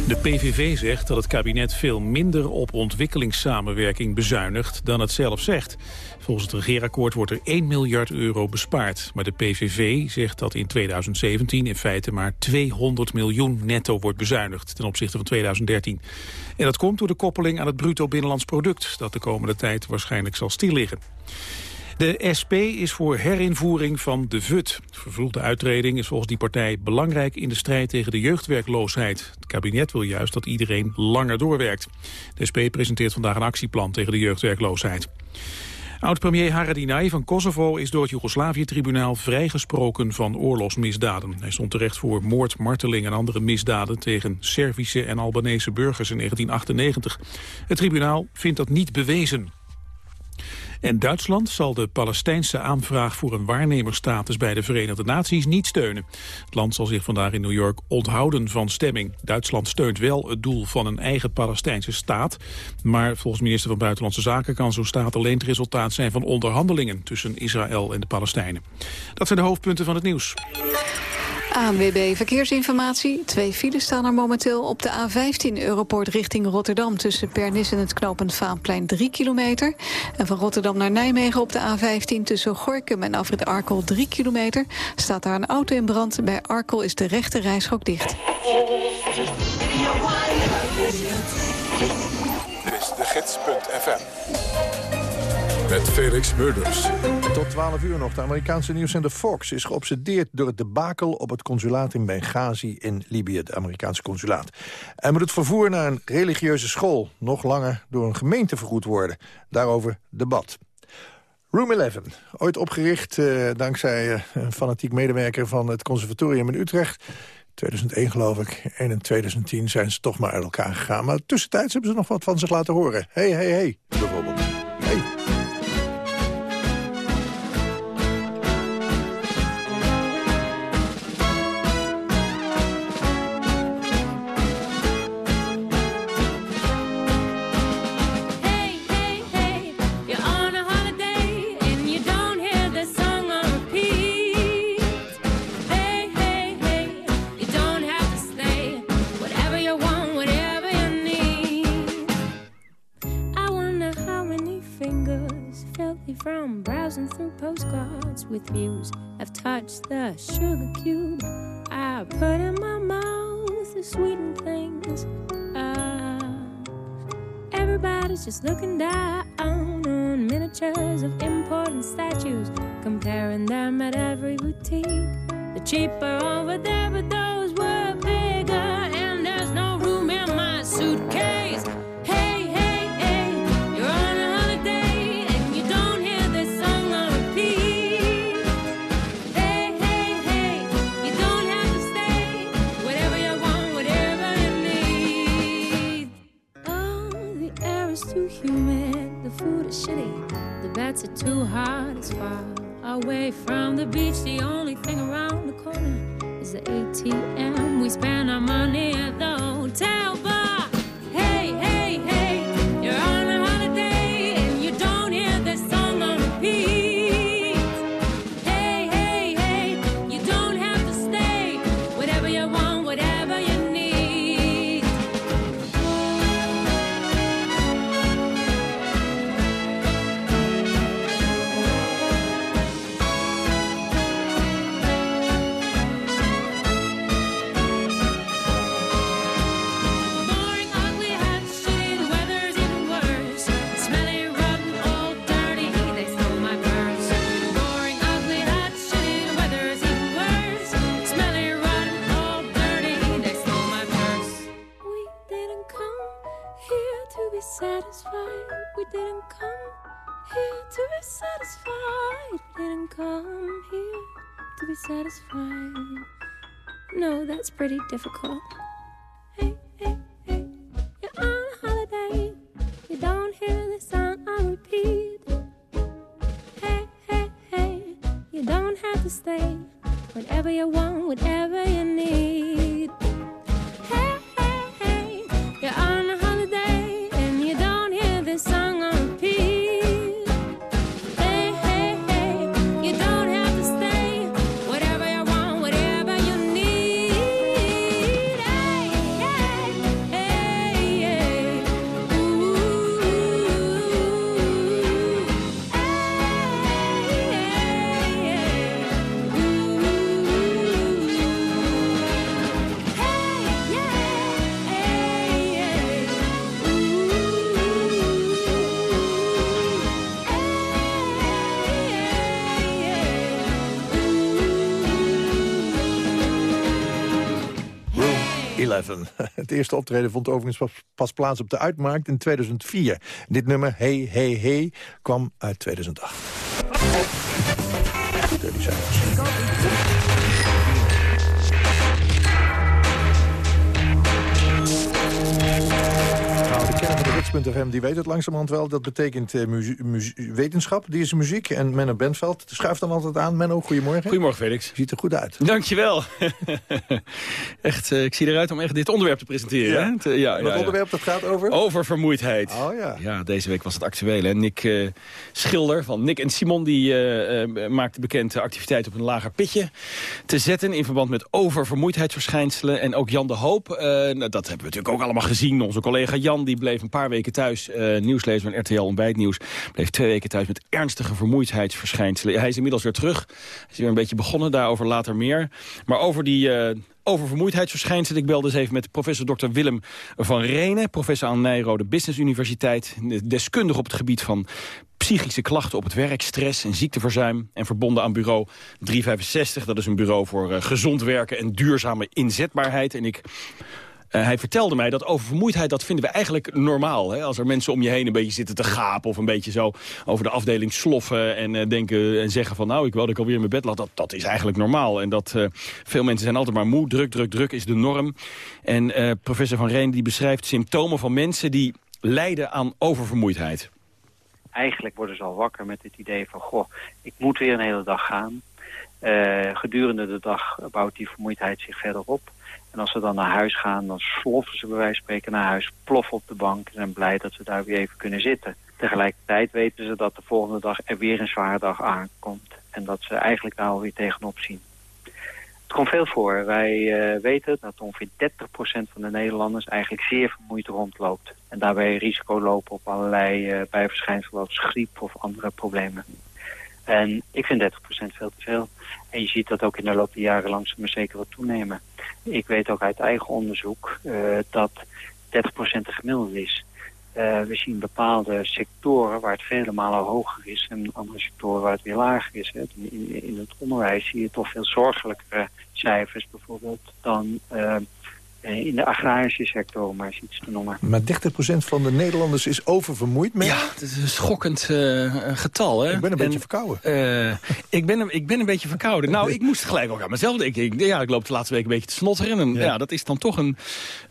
De PVV zegt dat het kabinet veel minder op ontwikkelingssamenwerking bezuinigt dan het zelf zegt. Volgens het regeerakkoord wordt er 1 miljard euro bespaard. Maar de PVV zegt dat in 2017 in feite maar 200 miljoen netto wordt bezuinigd ten opzichte van 2013. En dat komt door de koppeling aan het bruto binnenlands product dat de komende tijd waarschijnlijk zal stilliggen. De SP is voor herinvoering van de VUT. Vervroegde uittreding is volgens die partij belangrijk in de strijd tegen de jeugdwerkloosheid. Het kabinet wil juist dat iedereen langer doorwerkt. De SP presenteert vandaag een actieplan tegen de jeugdwerkloosheid. Oud-premier Haradinaj van Kosovo is door het Joegoslavië-tribunaal vrijgesproken van oorlogsmisdaden. Hij stond terecht voor moord, marteling en andere misdaden tegen Servische en Albanese burgers in 1998. Het tribunaal vindt dat niet bewezen. En Duitsland zal de Palestijnse aanvraag voor een waarnemerstatus bij de Verenigde Naties niet steunen. Het land zal zich vandaag in New York onthouden van stemming. Duitsland steunt wel het doel van een eigen Palestijnse staat. Maar volgens minister van Buitenlandse Zaken kan zo'n staat alleen het resultaat zijn van onderhandelingen tussen Israël en de Palestijnen. Dat zijn de hoofdpunten van het nieuws. ANWB Verkeersinformatie. Twee files staan er momenteel op de A15 Europoort richting Rotterdam... tussen Pernis en het knooppunt Vaanplein 3 kilometer. En van Rotterdam naar Nijmegen op de A15 tussen Gorkum en Afrit Arkel 3 kilometer... staat daar een auto in brand. Bij Arkel is de rechte rijschok dicht. Dit is de gids.fm met Felix Murders. Tot 12 uur nog. De Amerikaanse nieuwszender Fox is geobsedeerd door het debakel op het consulaat in Benghazi in Libië, het Amerikaanse consulaat. En moet het vervoer naar een religieuze school nog langer door een gemeente vergoed worden. Daarover debat. Room 11, ooit opgericht eh, dankzij uh, een fanatiek medewerker van het conservatorium in Utrecht. 2001 geloof ik. En in 2010 zijn ze toch maar uit elkaar gegaan. Maar tussentijds hebben ze nog wat van zich laten horen. Hey, hey, hey, bijvoorbeeld. Hey. Sugar cube. I put in my mouth the sweetened things. Everybody's just looking down on miniatures of important statues, comparing them at every boutique. The cheaper over there, 11. [laughs] Het eerste optreden vond overigens pas, pas plaats op de Uitmarkt in 2004. Dit nummer, Hey Hey Hey, kwam uit 2008. Dirty Sailors. De kenner van de Rits.fm die weet het langzamerhand wel. Dat betekent eh, wetenschap, die is muziek. En Menno Bentveld schuift dan altijd aan. Menno, goedemorgen. Goedemorgen, Felix. Ziet er goed uit. Dankjewel. [laughs] echt, eh, ik zie eruit om echt dit onderwerp te presenteren. Ja. Hè? Te- ja, ja. onderwerp dat gaat over? Over vermoeidheid. Oh ja. Ja, deze week was het actueel. Hè? Nick eh, Schilder van Nick en Simon die eh, eh, maakte bekend de activiteit op een lager pitje te zetten in verband met oververmoeidheidsverschijnselen. En ook Jan de Hoop, eh, nou, dat hebben we natuurlijk ook allemaal gezien. Onze collega Jan die bleef een paar weken thuis, eh, nieuwslezer van RTL Ontbijtnieuws, bleef twee weken thuis met ernstige vermoeidheidsverschijnselen. Hij is inmiddels weer terug. Hij is weer een beetje begonnen, daarover later meer. Maar over die... eh, over vermoeidheidsverschijnselen. Ik belde eens even met professor Dr. Willem van Renen... professor aan Nijrode Business Universiteit... deskundig op het gebied van psychische klachten op het werk... stress en ziekteverzuim en verbonden aan bureau 365. Dat is een bureau voor eh, gezond werken en duurzame inzetbaarheid. En ik... eh, hij vertelde mij dat oververmoeidheid, dat vinden we eigenlijk normaal. Hè? Als er mensen om je heen een beetje zitten te gapen... of een beetje zo over de afdeling sloffen en eh, denken en zeggen van... nou, ik wil dat ik alweer in mijn bed lag, dat, dat is eigenlijk normaal. En dat eh, veel mensen zijn altijd maar moe, druk, druk, druk is de norm. En professor Van Reen die beschrijft symptomen van mensen... die lijden aan oververmoeidheid. eigenlijk worden ze al wakker met het idee van... goh, ik moet weer een hele dag gaan. Gedurende de dag bouwt die vermoeidheid zich verder op. En als ze dan naar huis gaan, dan sloffen ze bij wijze van spreken naar huis... ploffen op de bank en zijn blij dat ze daar weer even kunnen zitten. Tegelijkertijd weten ze dat de volgende dag er weer een zware dag aankomt. En dat ze eigenlijk daar alweer tegenop zien. Het komt veel voor. Wij eh, weten dat ongeveer 30% van de Nederlanders eigenlijk zeer vermoeid rondloopt. En daarbij risico lopen op allerlei eh, bijverschijnselen als griep of andere problemen. En ik vind 30% veel te veel. En je ziet dat ook in de loop der jaren langzaam maar zeker wat toenemen. Ik weet ook uit eigen onderzoek uh, dat 30% de gemiddelde is. Uh, we zien bepaalde sectoren waar het vele malen hoger is... en andere sectoren waar het weer lager is. Hè. In, in, het onderwijs zie je toch veel zorgelijkere cijfers bijvoorbeeld... dan eh, in de agrarische sector, om maar eens iets te noemen. Maar 30% van de Nederlanders is oververmoeid met? Ja, dat is een schokkend uh, getal. Hè? Ik ben een beetje verkouden. Uh, ik, ben een, ik ben een beetje verkouden. Nou, ik moest gelijk ook aan mezelf denken. Ik, ja, ik loop de laatste week een beetje te snotteren. En ja. ja dat is dan toch een,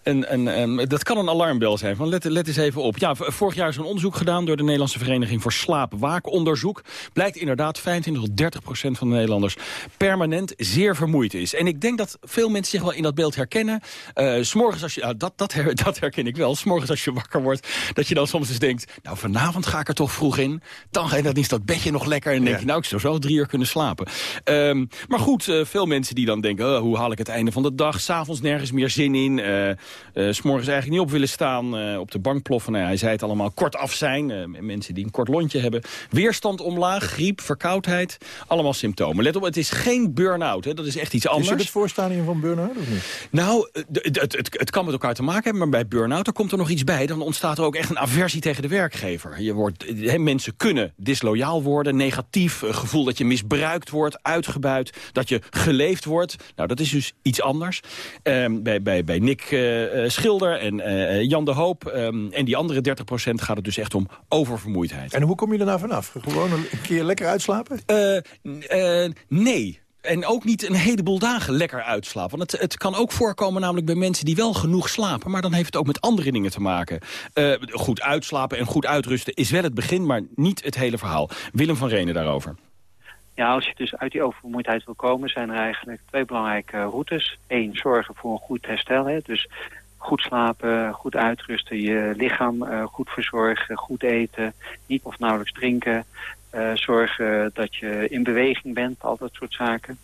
een, een, een, Dat kan een alarmbel zijn. Van let, let eens even op. Ja, vorig jaar is een onderzoek gedaan door de Nederlandse Vereniging voor Slaapwaakonderzoek. Blijkt inderdaad 25 tot 30 procent van de Nederlanders permanent zeer vermoeid is. En ik denk dat veel mensen zich wel in dat beeld herkennen. Uh, smorgens als je, uh, dat, dat, her, [laughs] dat herken ik wel. Smorgens als je wakker wordt, dat je dan soms eens denkt... nou, vanavond ga ik er toch vroeg in. Dan, dan is dat bedje nog lekker. En dan denk je, nou, ik zou zo drie uur kunnen slapen. Um, maar goed, uh, veel mensen die dan denken... Oh, hoe haal ik het einde van de dag? S'avonds nergens meer zin in. Uh, s'morgens eigenlijk niet op willen staan. op de bank ploffen. Nou, hij zei het allemaal kort af zijn. mensen die een kort lontje hebben. Weerstand omlaag, griep, verkoudheid. Allemaal symptomen. Let op, het is geen burn-out. Dat is echt iets anders. Is je het voorstadium van burn-out of niet? Nou, het, het, het, kan met elkaar te maken hebben, maar bij burn-out er komt er nog iets bij. Dan ontstaat er ook echt een aversie tegen de werkgever. Je wordt, he, mensen kunnen disloyaal worden, negatief, gevoel dat je misbruikt wordt, uitgebuit, dat je geleefd wordt. Nou, dat is dus iets anders. Um, bij, bij, bij Nick uh, Schilder en uh, Jan de Hoop um, en die andere 30% gaat het dus echt om oververmoeidheid. En hoe kom je er nou vanaf? Gewoon een keer lekker uitslapen? nee. En ook niet een heleboel dagen lekker uitslapen. Want het, het kan ook voorkomen namelijk bij mensen die wel genoeg slapen. Maar dan heeft het ook met andere dingen te maken. Uh, goed uitslapen en goed uitrusten is wel het begin, maar niet het hele verhaal. Willem van Renen daarover. Ja, als je dus uit die oververmoeidheid wil komen... zijn er eigenlijk twee belangrijke routes. Eén, zorgen voor een goed herstel. Hè? Dus goed slapen, goed uitrusten, je lichaam uh, goed verzorgen, goed eten, niet of nauwelijks drinken, uh, zorgen dat je in beweging bent, al dat soort zaken.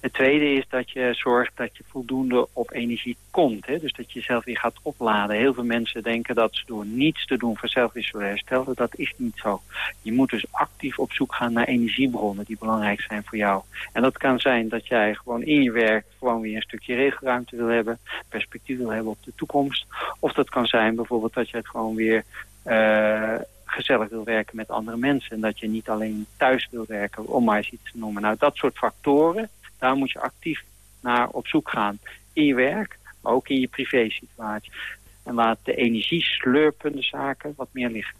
Het tweede is dat je zorgt dat je voldoende op energie komt. Hè? Dus dat je jezelf weer gaat opladen. Heel veel mensen denken dat ze door niets te doen vanzelf weer zullen herstellen. Dat is niet zo. Je moet dus actief op zoek gaan naar energiebronnen die belangrijk zijn voor jou. En dat kan zijn dat jij gewoon in je werk gewoon weer een stukje regelruimte wil hebben. Perspectief wil hebben op de toekomst. Of dat kan zijn bijvoorbeeld dat je het gewoon weer... Uh, gezellig wil werken met andere mensen. En dat je niet alleen thuis wil werken, om maar eens iets te noemen. Nou, dat soort factoren, daar moet je actief naar op zoek gaan. In je werk, maar ook in je privésituatie. En laat de energieslurpende zaken wat meer liggen.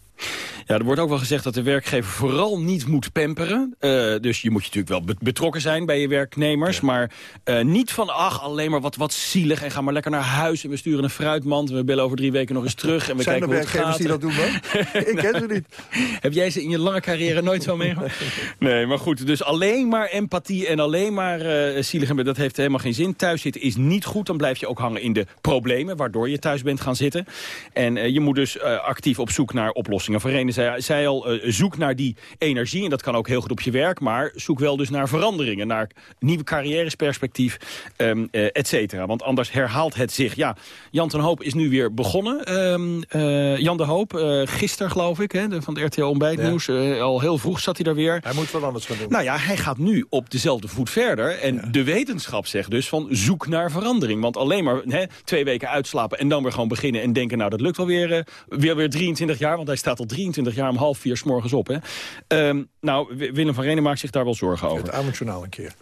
Ja, er wordt ook wel gezegd dat de werkgever vooral niet moet pamperen. Uh, dus je moet je natuurlijk wel betrokken zijn bij je werknemers. Ja. Maar uh, niet van, ach, alleen maar wat, wat zielig. En ga maar lekker naar huis en we sturen een fruitmand. En we bellen over drie weken nog eens [laughs] terug. En we Zijn kijken er werkgevers die dat doen dan? [laughs] Ik ken ze niet. [laughs] Heb jij ze in je lange carrière nooit zo meegemaakt? nee, maar goed. Dus alleen maar empathie en alleen maar uh, zielig. En dat heeft helemaal geen zin. Thuis zitten is niet goed. Dan blijf je ook hangen in de problemen. Waardoor je thuis bent gaan zitten. En je moet dus actief op zoek naar oplossingen. Vereniging zei, zei al, uh, zoek naar die energie. En dat kan ook heel goed op je werk. Maar zoek wel dus naar veranderingen. Naar nieuwe carrièresperspectief, um, uh, et cetera. Want anders herhaalt het zich. Ja, Jan ten Hoop is nu weer begonnen. Um, uh, Jan de Hoop, gisteren geloof ik, hè, van de RTL Ontbijtnieuws. Ja. al heel vroeg zat hij daar weer. Hij moet wat anders gaan doen. Nou ja, hij gaat nu op dezelfde voet verder. En ja. de wetenschap zegt dus van zoek naar verandering. Want alleen maar hè, twee weken uitslapen en dan weer gewoon beginnen en denken... nou, dat lukt wel weer, weer, weer 23 jaar, want hij staat al 23 23 jaar om half vier s morgens op. Hè? Um, nou, Willem van Renen maakt zich daar wel zorgen over. Het avondjournaal een keer.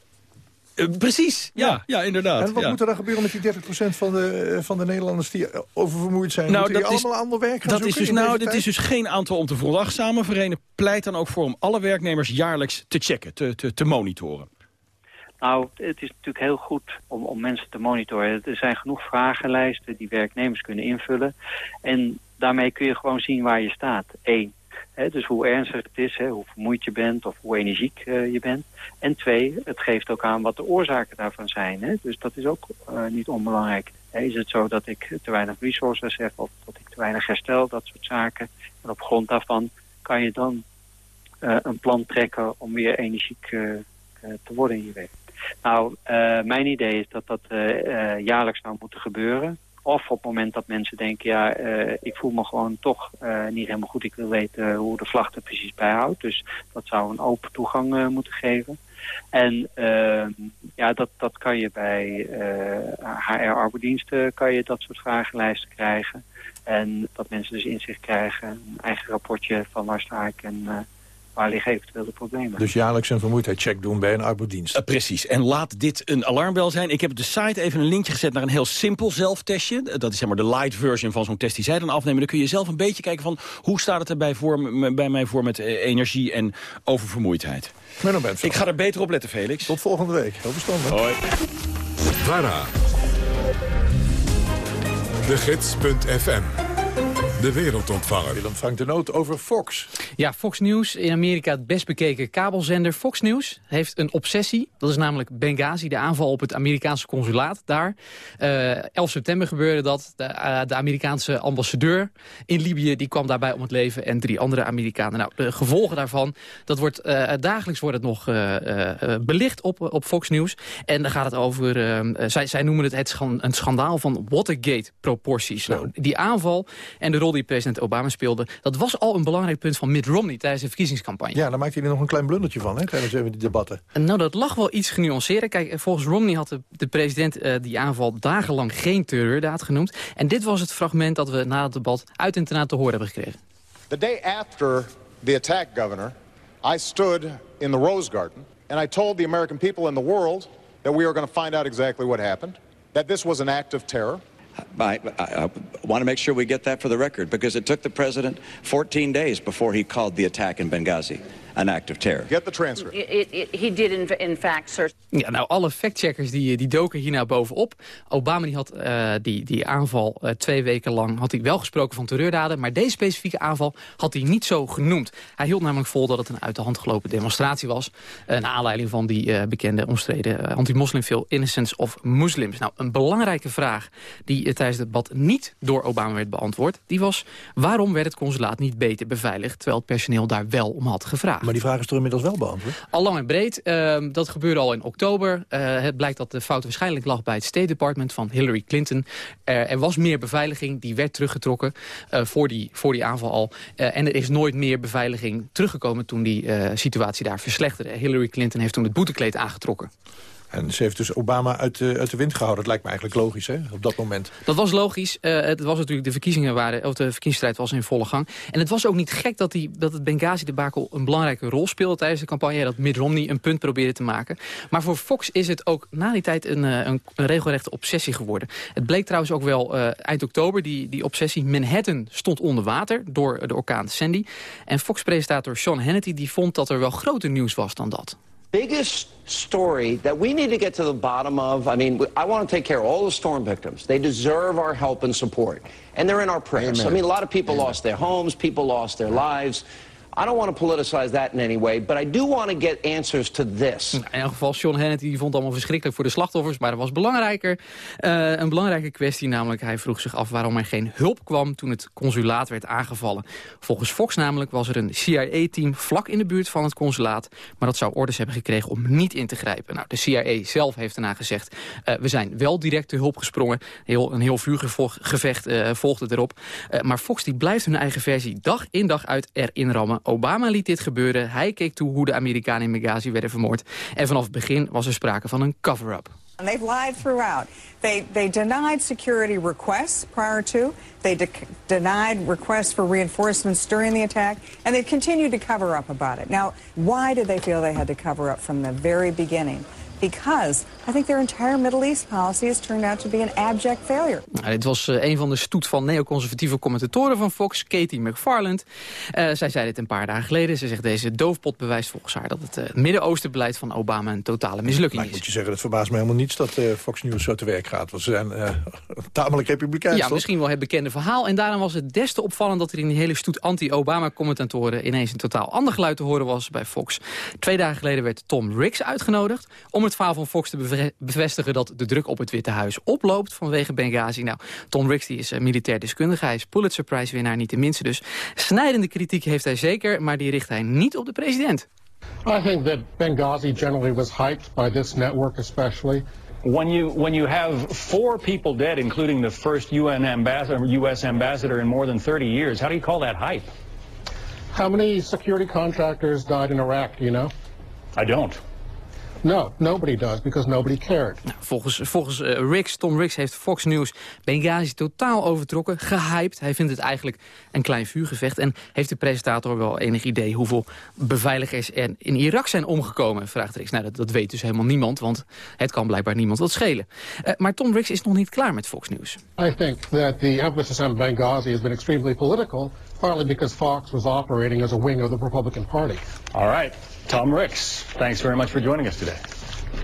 Uh, precies, ja, ja, ja, inderdaad. En wat ja. moet er dan gebeuren met die 30% van de, van de Nederlanders die oververmoeid zijn? Nou, Moeten dat die allemaal ander werk gaan dat is dus, Nou, dit is dus geen aantal om te veronachtzamen. Verenigd pleit dan ook voor om alle werknemers jaarlijks te checken, te, te, te monitoren. Nou, het is natuurlijk heel goed om, om mensen te monitoren. Er zijn genoeg vragenlijsten die werknemers kunnen invullen. En daarmee kun je gewoon zien waar je staat. Eén, dus hoe ernstig het is, hoe vermoeid je bent of hoe energiek uh, je bent. En twee, het geeft ook aan wat de oorzaken daarvan zijn. Dus dat is ook uh, niet onbelangrijk. Is het zo dat ik te weinig resources heb of dat ik te weinig herstel, dat soort zaken. En op grond daarvan kan je dan uh, een plan trekken om weer energiek te worden in je werk. Nou, mijn idee is dat dat jaarlijks zou moeten gebeuren Of op het moment dat mensen denken, ja, eh, ik voel me gewoon toch uh, niet helemaal goed. Ik wil weten hoe de vlag er precies bijhoudt. Dus dat zou een open toegang uh, moeten geven. En ehm, ja, dat, dat kan je bij HR-arbeidsdiensten kan je dat soort vragenlijsten krijgen. En dat mensen dus inzicht krijgen, een eigen rapportje van waar sta ik en waar liggen eventueel de problemen. Dus jaarlijks een vermoeidheidscheck doen bij een arbeidsdienst. Uh, precies. En laat dit een alarmbel zijn. Ik heb op de site even een linkje gezet naar een heel simpel zelftestje. Dat is zeg maar de light version van zo'n test die zij dan afnemen. Dan kun je zelf een beetje kijken van hoe staat het er bij, voor, bij mij voor met eh, energie en oververmoeidheid. Ik ga er beter op letten, Felix. Tot volgende week. Heel verstandig. Hoi. VARA. De Gids.fm de wereldontvanger. Willem vangt de noot over Fox. Ja, Fox News, in Amerika het best bekeken kabelzender. Fox News heeft een obsessie. Dat is namelijk Benghazi, de aanval op het Amerikaanse consulaat daar. Uh, eh, 11 september gebeurde dat. De, uh, de, Amerikaanse ambassadeur in Libië die kwam daarbij om het leven. En drie andere Amerikanen. Nou, de gevolgen daarvan, dat wordt, uh, dagelijks wordt het nog belicht op, op Fox News. En dan gaat het over, zij, zij noemen het, het een schandaal van Watergate-proporties. Nou, die aanval en de rol die president Obama speelde... dat was al een belangrijk punt van Mitt Romney tijdens de verkiezingscampagne. Ja, daar maakte hij er nog een klein blundertje van, hè, tijdens even die debatten. En nou, dat lag wel iets genuanceerder. Kijk, volgens Romney had de, de president uh, die aanval dagenlang geen terreurdaad genoemd. En dit was het fragment dat we na het debat uit internaat te horen hebben gekregen. The day after the attack, Governor, I stood in the Rose Garden... and I told the American people in the world that we are going to find out exactly what happened, that this was an act of terror... I, I, I, want to make sure we get that for the record because it took the president 14 days before he called the attack in Benghazi an act of terror. Get the transcript. It, it, he did in, in fact, sir. Ja, nou, alle factcheckers die, die doken hier nou bovenop. Obama die had uh, die, die aanval uh, twee weken lang had hij wel gesproken van terreurdaden, maar deze specifieke aanval had hij niet zo genoemd. Hij hield namelijk vol dat het een uit de hand gelopen demonstratie was, uh, naar aanleiding van die bekende omstreden anti-moslimfilm Innocence of Muslims. Nou, een belangrijke vraag die tijdens het debat niet door Obama werd beantwoord, die was waarom werd het consulaat niet beter beveiligd, terwijl het personeel daar wel om had gevraagd. Maar die vraag is toch inmiddels wel beantwoord? Al lang en breed. Uh, dat gebeurde al in oktober. Uh, het blijkt dat de fout waarschijnlijk lag bij het State Department van Hillary Clinton. Uh, er was meer beveiliging, die werd teruggetrokken uh, voor, die, voor die aanval al. en er is nooit meer beveiliging teruggekomen toen die situatie daar verslechterde. Hillary Clinton heeft toen het boetekleed aangetrokken. En ze heeft dus Obama uit de, uit de wind gehouden. Dat lijkt me eigenlijk logisch, hè, op dat moment. Dat was logisch. Uh, het was natuurlijk de verkiezingen waren, of de verkiezingsstrijd was in volle gang. En het was ook niet gek dat, die, dat het Benghazi-debakel een belangrijke rol speelde tijdens de campagne. Dat Mitt Romney een punt probeerde te maken. Maar voor Fox is het ook na die tijd een, eh, een, regelrechte obsessie geworden. Het bleek trouwens ook wel uh, eind oktober, die, die obsessie. Manhattan stond onder water door de orkaan Sandy. En Fox-presentator Sean Hannity die vond dat er wel groter nieuws was dan dat. Biggest story that we need to get to the bottom of. I mean, I want to take care of all the storm victims. They deserve our help and support. And they're in our prayers. Amen. I mean, a lot of people Amen. lost their homes, people lost their lives. I don't want to politicize that in any way, but I do want to get answers to this. In elk geval, Sean Hannity vond het allemaal verschrikkelijk voor de slachtoffers, maar er was belangrijker. Uh, een belangrijke kwestie namelijk, hij vroeg zich af waarom er geen hulp kwam toen het consulaat werd aangevallen. Volgens Fox namelijk was er een CIA-team vlak in de buurt van het consulaat, maar dat zou orders hebben gekregen om niet in te grijpen. Nou, de CIA zelf heeft daarna gezegd, uh, we zijn wel direct te hulp gesprongen. Heel, een heel vuurgevecht uh, volgde erop. maar Fox die blijft hun eigen versie dag in dag uit erin rammen Obama liet dit gebeuren. Hij keek toe hoe de Amerikanen in Benghazi werden vermoord. En vanaf het begin was er sprake van een cover-up. And they've lied throughout. They, they denied security requests prior to. They de denied requests for reinforcements during the attack. And they continued to cover up about it. Now, why did they feel they had to cover up from the very beginning? Because I think their entire Middle East policy has turned out to be an abject failure. Nou, dit was uh, een van de stoet van neoconservatieve commentatoren van Fox, Katie McFarland. Uh, zij zei dit een paar dagen geleden. Ze zegt deze doofpot bewijst volgens haar dat het uh, Midden-Oostenbeleid van Obama een totale mislukking is. moet je zeggen, het verbaast me helemaal niets dat Fox News zo te werk gaat. Want ze zijn [laughs] tamelijk republikeins. Ja, misschien wel het bekende verhaal. En daarom was het des te opvallend dat er in die hele stoet anti-Obama-commentatoren ineens een totaal ander geluid te horen was bij Fox. Twee dagen geleden werd Tom Ricks uitgenodigd om het verhaal van Fox te bevestigen dat de druk op het Witte Huis oploopt vanwege Benghazi. Nou, Tom Ricks die is uh, militair deskundige, hij is Pulitzer Prize winnaar niet de minste dus. Snijdende kritiek heeft hij zeker, maar die richt hij niet op de president. I think that Benghazi generally was hyped by this network especially. when you when you have four people dead, including the first UN ambassador, U.S. ambassador in more than 30 years, how do you call that hype? How many security contractors died in Iraq? Do you know? I don't. No, nobody does because nobody cared. Nou, volgens volgens uh, Ricks, Tom Ricks heeft Fox News Benghazi totaal overtrokken, gehyped. Hij vindt het eigenlijk een klein vuurgevecht. En heeft de presentator wel enig idee hoeveel beveiligers er in Irak zijn omgekomen? Vraagt Ricks. Nou, dat, dat weet dus helemaal niemand, want het kan blijkbaar niemand wat schelen. Uh, maar Tom Ricks is nog niet klaar met Fox News. I think that the emphasis on Benghazi has been extremely political, partly because Fox was operating as a wing of the Republican Party. All right. Tom Ricks, thanks very much for joining us today.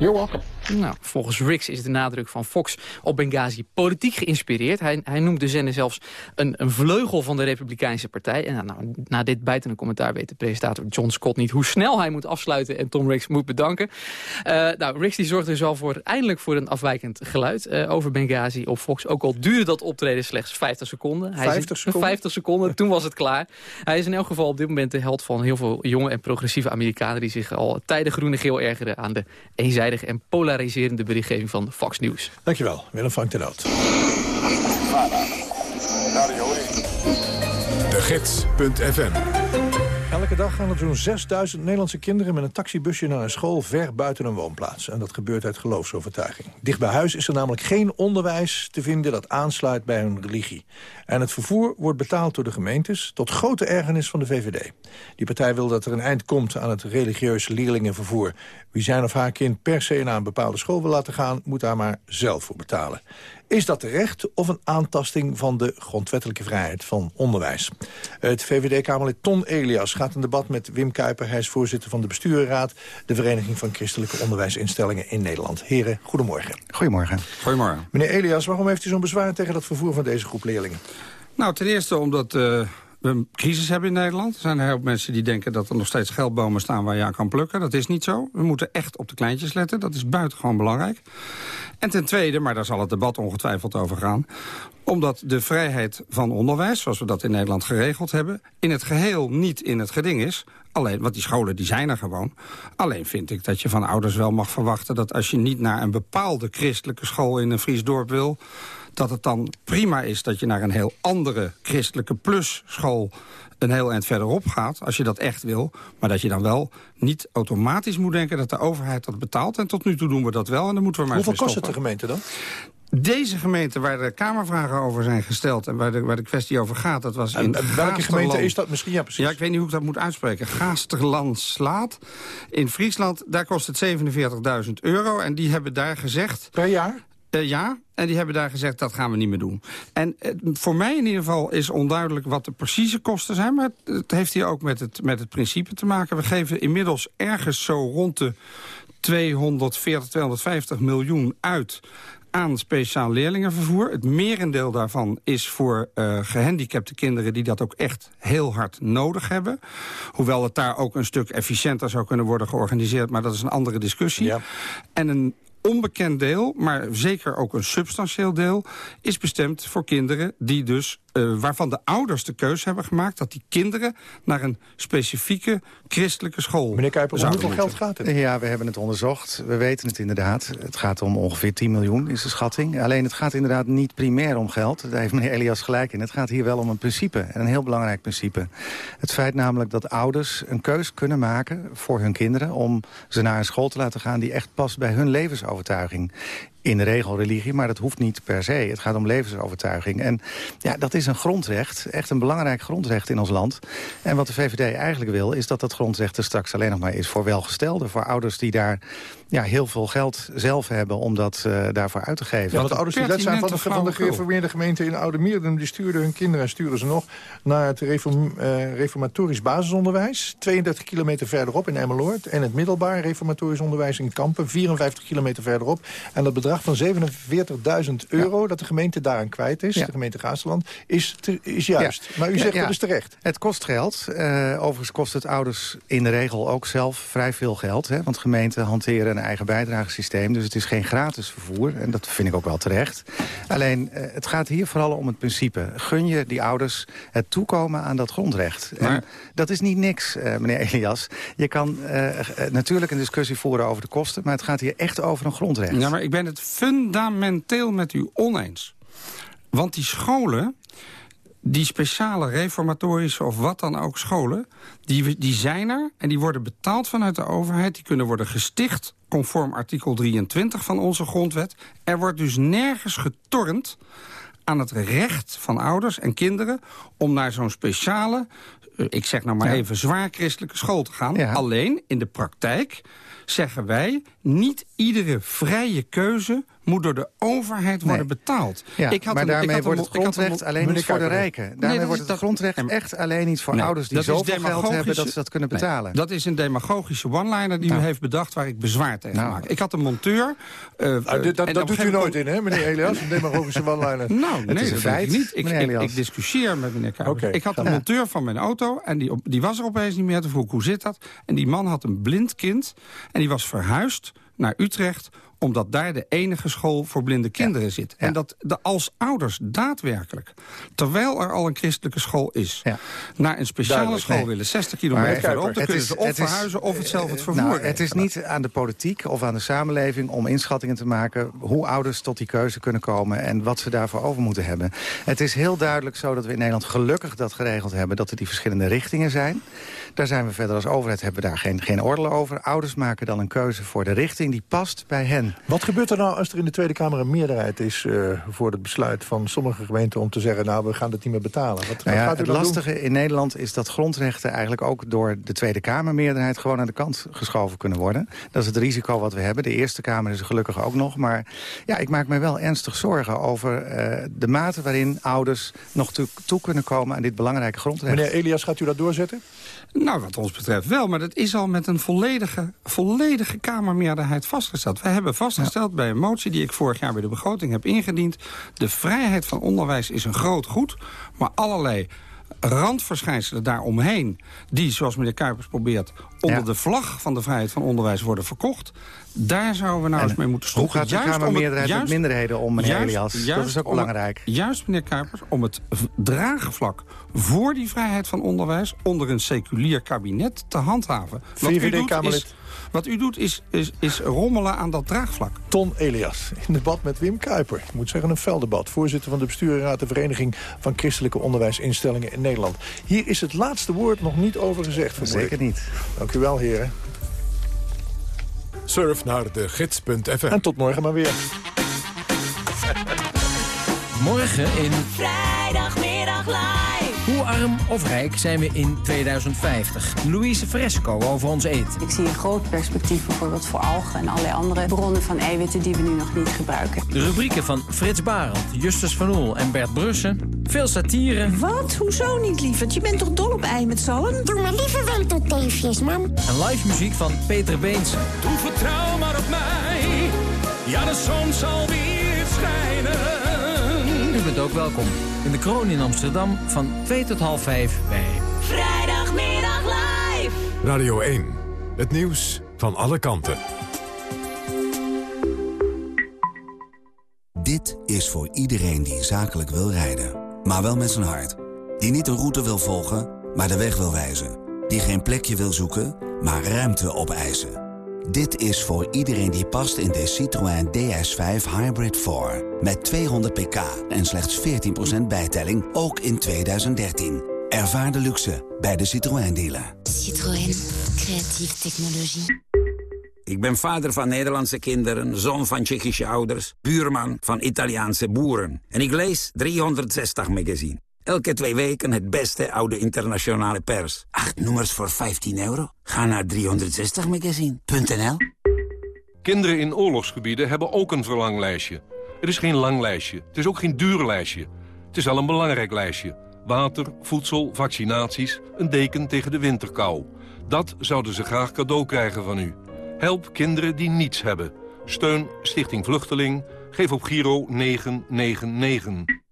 You're welcome. Nou, volgens Ricks is de nadruk van Fox op Benghazi politiek geïnspireerd. Hij, hij noemt de zender zelfs een, een vleugel van de Republikeinse Partij. En nou, na dit bijtende commentaar weet de presentator John Scott niet hoe snel hij moet afsluiten en Tom Ricks moet bedanken. Uh, nou, Ricks die zorgt dus al voor, eindelijk voor een afwijkend geluid uh, over Benghazi op Fox. Ook al duurde dat optreden slechts 50 seconden. Hij 50 seconden? 50 seconden, toen was het klaar. Hij is in elk geval op dit moment de held van heel veel jonge en progressieve Amerikanen... die zich al tijden groen en geel ergeren aan de eenzijdige en polariserende berichtgeving van Fox News. Dankjewel, Willem Frank ten Oud. De Gids.fm Elke dag gaan er zo'n 6000 Nederlandse kinderen met een taxibusje naar een school ver buiten een woonplaats. En dat gebeurt uit geloofsovertuiging. Dicht bij huis is er namelijk geen onderwijs te vinden dat aansluit bij hun religie. En het vervoer wordt betaald door de gemeentes tot grote ergernis van de VVD. Die partij wil dat er een eind komt aan het religieuze leerlingenvervoer. Wie zijn of haar kind per se naar een bepaalde school wil laten gaan, moet daar maar zelf voor betalen. Is dat terecht of een aantasting van de grondwettelijke vrijheid van onderwijs? Het VVD-Kamerlid Ton Elias gaat in debat met Wim Kuiper. Hij is voorzitter van de bestuurraad... de Vereniging van Christelijke Onderwijsinstellingen in Nederland. Heren, goedemorgen. Goedemorgen. Goedemorgen. Meneer Elias, waarom heeft u zo'n bezwaar tegen dat vervoer van deze groep leerlingen? Nou, ten eerste omdat... Uh we een crisis hebben in Nederland. Er zijn heel veel mensen die denken dat er nog steeds geldbomen staan waar je aan kan plukken. Dat is niet zo. We moeten echt op de kleintjes letten. Dat is buitengewoon belangrijk. En ten tweede, maar daar zal het debat ongetwijfeld over gaan... omdat de vrijheid van onderwijs, zoals we dat in Nederland geregeld hebben... in het geheel niet in het geding is. Alleen, want die scholen die zijn er gewoon. Alleen vind ik dat je van ouders wel mag verwachten... dat als je niet naar een bepaalde christelijke school in een Fries dorp wil dat het dan prima is dat je naar een heel andere christelijke plusschool een heel eind verderop gaat, als je dat echt wil. Maar dat je dan wel niet automatisch moet denken dat de overheid dat betaalt. En tot nu toe doen we dat wel en dan moeten we maar Hoeveel kost het de gemeente dan? Deze gemeente waar de Kamervragen over zijn gesteld... en waar de, waar de kwestie over gaat, dat was in en welke gemeente is dat misschien? Ja, precies. Ja, ik weet niet hoe ik dat moet uitspreken. Gaasterland Slaat. In Friesland, daar kost het 47.000 euro. En die hebben daar gezegd... Per jaar? Uh, ja, en die hebben daar gezegd, dat gaan we niet meer doen. En uh, voor mij in ieder geval is onduidelijk wat de precieze kosten zijn... maar het, het, heeft hier ook met het, met het principe te maken. We geven inmiddels ergens zo rond de 240, 250 miljoen uit aan speciaal leerlingenvervoer. Het merendeel daarvan is voor uh, gehandicapte kinderen... die dat ook echt heel hard nodig hebben. Hoewel het daar ook een stuk efficiënter zou kunnen worden georganiseerd... maar dat is een andere discussie. Ja. En een onbekend deel, maar zeker ook een substantieel deel... is bestemd voor kinderen die dus, uh, waarvan de ouders de keuze hebben gemaakt... dat die kinderen naar een specifieke christelijke school Meneer Kuiper, om hoeveel geld gaat het? Ja, we hebben het onderzocht. We weten het inderdaad. Het gaat om ongeveer 10 miljoen, is de schatting. Alleen het gaat inderdaad niet primair om geld. Daar heeft meneer Elias gelijk in. Het gaat hier wel om een principe. En een heel belangrijk principe. Het feit namelijk dat ouders een keus kunnen maken voor hun kinderen... om ze naar een school te laten gaan die echt past bij hun levensovertuiging in de regel religie, maar dat hoeft niet per se. Het gaat om levensovertuiging. En ja, dat is een grondrecht, echt een belangrijk grondrecht in ons land. En wat de VVD eigenlijk wil, is dat dat grondrecht er straks alleen nog maar is voor welgestelden. Voor ouders die daar ja, heel veel geld zelf hebben om dat uh, daarvoor uit te geven. Ja, want de ouders die lid zijn van de, van de gereformeerde gemeente in Oude Mierden... die stuurden hun kinderen en sturen ze nog naar het reform, uh, reformatorisch basisonderwijs. 32 kilometer verderop in Emmeloord. En het middelbaar reformatorisch onderwijs in Kampen. 54 kilometer verderop. En dat bedrag van 47.000 euro ja. dat de gemeente daaraan kwijt is... Ja. de gemeente Gaasterland, is, te, is juist. Maar u zegt dat is terecht. Het kost geld. Uh, overigens kost het ouders in de regel ook zelf vrij veel geld. Hè, want gemeenten hanteren een eigen bijdragesysteem. Dus het is geen gratis vervoer. En dat vind ik ook wel terecht. Alleen, uh, het gaat hier vooral om het principe. Gun je die ouders het toekomen aan dat grondrecht. Maar... En dat is niet niks, uh, meneer [laughs] Elias. Je kan uh, natuurlijk een discussie voeren over de kosten... maar het gaat hier echt over een grondrecht. Ja, maar ik ben het fundamenteel met u oneens. Want die scholen, die speciale reformatorische of wat dan ook scholen... Die, die zijn er en die worden betaald vanuit de overheid. Die kunnen worden gesticht conform artikel 23 van onze grondwet. Er wordt dus nergens getornd aan het recht van ouders en kinderen... om naar zo'n speciale, eh, ik zeg nou maar even, zwaar christelijke school te gaan. Alleen in de praktijk zeggen wij... niet iedere vrije keuze moet door de overheid worden betaald. Ja, ik had maar een- ik daarmee had wordt het een- grondrecht alleen niet voor de rijken. Daarmee wordt het grondrecht echt alleen niet voor Nee, ouders die zoveel geld hebben dat ze dat kunnen Nee, betalen. dat is een demagogische one-liner die u heeft bedacht waar ik bezwaar tegen Nou. maak. Ik had een monteur... eh, Nou, dit- dat en dat doet u nooit in, hè, meneer Elias? Een demagogische one-liner. [laughs] Nou, nee, is een dat feit, ik niet. Ik, discussieer met meneer Kuipers. Oké. Ik had een monteur van mijn auto en die, was er opeens niet meer. Toen vroeg hoe zit dat? En die man had een blind kind en die was verhuisd naar Utrecht omdat daar de enige school voor blinde kinderen zit. En dat de, als ouders daadwerkelijk, terwijl er al een christelijke school is... naar een speciale Duidelijk, school nee. willen, 60 Maar, kilometer verderop... dan het kunnen is- ze of verhuizen of het zelf het vervoer Nou, het is niet aan de politiek of aan de samenleving om inschattingen te maken... hoe ouders tot die keuze kunnen komen en wat ze daarvoor over moeten hebben. Het is heel duidelijk zo dat we in Nederland gelukkig dat geregeld hebben... dat er die verschillende richtingen zijn. Daar zijn we verder als overheid hebben we daar geen, geen oordeel over. Ouders maken dan een keuze voor de richting die past bij hen. Wat gebeurt er nou als er in de Tweede Kamer een meerderheid is... eh, voor het besluit van sommige gemeenten om te zeggen... nou, we gaan het niet meer betalen? Wat, Nou ja, gaat u het dan doen? lastige in Nederland is dat grondrechten eigenlijk ook door de Tweede Kamermeerderheid gewoon aan de kant geschoven kunnen worden. Dat is het risico wat we hebben. De Eerste Kamer is er gelukkig ook nog. Maar ja, ik maak me wel ernstig zorgen over eh, de mate waarin ouders nog toe, toe kunnen komen aan dit belangrijke grondrecht. Meneer Elias, gaat u dat doorzetten? Nou, wat ons betreft wel, maar dat is al met een volledige, volledige Kamermeerderheid vastgesteld. Wij hebben vastgesteld bij een motie die ik vorig jaar bij de begroting heb ingediend... de vrijheid van onderwijs is een groot goed, maar allerlei randverschijnselen daaromheen... die, zoals meneer Kuipers probeert, onder Ja. de vlag van de vrijheid van onderwijs worden verkocht... daar zouden we nou En eens mee moeten hoe stoppen. gaat de Juist om het- Kamermeerderheid met minderheden om, meneer juist- Elias? Dat juist is ook het- belangrijk. Juist, meneer Kuipers, om het draagvlak voor die vrijheid van onderwijs... onder een seculier kabinet te handhaven. Wat u doet, is, wat u doet is, is, is rommelen aan dat draagvlak. Ton Elias, in debat met Wim Kuiper. Ik moet zeggen een fel debat. Voorzitter van de bestuurraad de Vereniging van Christelijke Onderwijsinstellingen in Nederland. Hier is het laatste woord nog niet over gezegd. vermoed Zeker niet. Dank u wel, heren. Surf naar de gids.fm. En tot morgen maar weer. Morgen in Vrijdagmiddag live. Hoe arm of rijk zijn we in 2050? Louise Fresco over ons eten. Ik zie een groot perspectief bijvoorbeeld voor algen en allerlei andere bronnen van eiwitten die we nu nog niet gebruiken. De rubrieken van Frits Barend, Justus van Oel en Bert Brussen. Veel satire. Wat? Hoezo niet, lieverd? Je bent toch dol op ei met zalm? Doe maar liever wel tot teefjes, mam. En live muziek van Peter Beense. Doe vertrouw maar op mij. Ja, de zon zal weer schijnen. U bent ook welkom in de Kroon in Amsterdam van 2 tot half 5 bij Vrijdagmiddag live. Radio 1. Het nieuws van alle kanten. Dit is voor iedereen die zakelijk wil rijden, maar wel met zijn hart. Die niet een route wil volgen, maar de weg wil wijzen. Die geen plekje wil zoeken, maar ruimte opeisen. Dit is voor iedereen die past in de Citroën DS5 Hybrid 4. Met 200 pk en slechts 14% bijtelling, ook in 2013. Ervaar de luxe bij de Citroën dealer. Citroën, creatieve technologie. Ik ben vader van Nederlandse kinderen, zoon van Tsjechische ouders... buurman van Italiaanse boeren. En ik lees 360 magazine. Elke twee weken het beste oude internationale pers. Acht nummers voor 15 euro? Ga naar 360magazine.nl Kinderen in oorlogsgebieden hebben ook een verlanglijstje. Het is geen lang lijstje, het is ook geen duur lijstje. Het is wel een belangrijk lijstje. Water, voedsel, vaccinaties, een deken tegen de winterkou. Dat zouden ze graag cadeau krijgen van u. Help kinderen die niets hebben. Steun Stichting Vluchteling. Geef op Giro 999.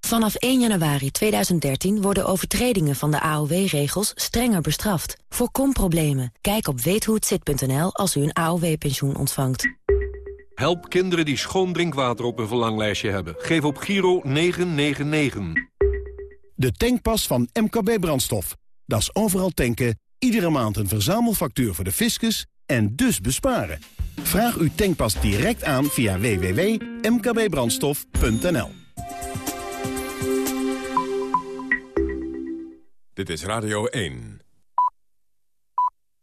Vanaf 1 januari 2013 worden overtredingen van de AOW-regels strenger bestraft. Voorkom problemen. Kijk op weethohetzit.nl als u een AOW-pensioen ontvangt. Help kinderen die schoon drinkwater op een verlanglijstje hebben. Geef op Giro 999. De tankpas van MKB Brandstof. Dat is overal tanken, iedere maand een verzamelfactuur voor de fiscus en dus besparen. Vraag uw tankpas direct aan via www.mkbbrandstof.nl. Dit is Radio 1.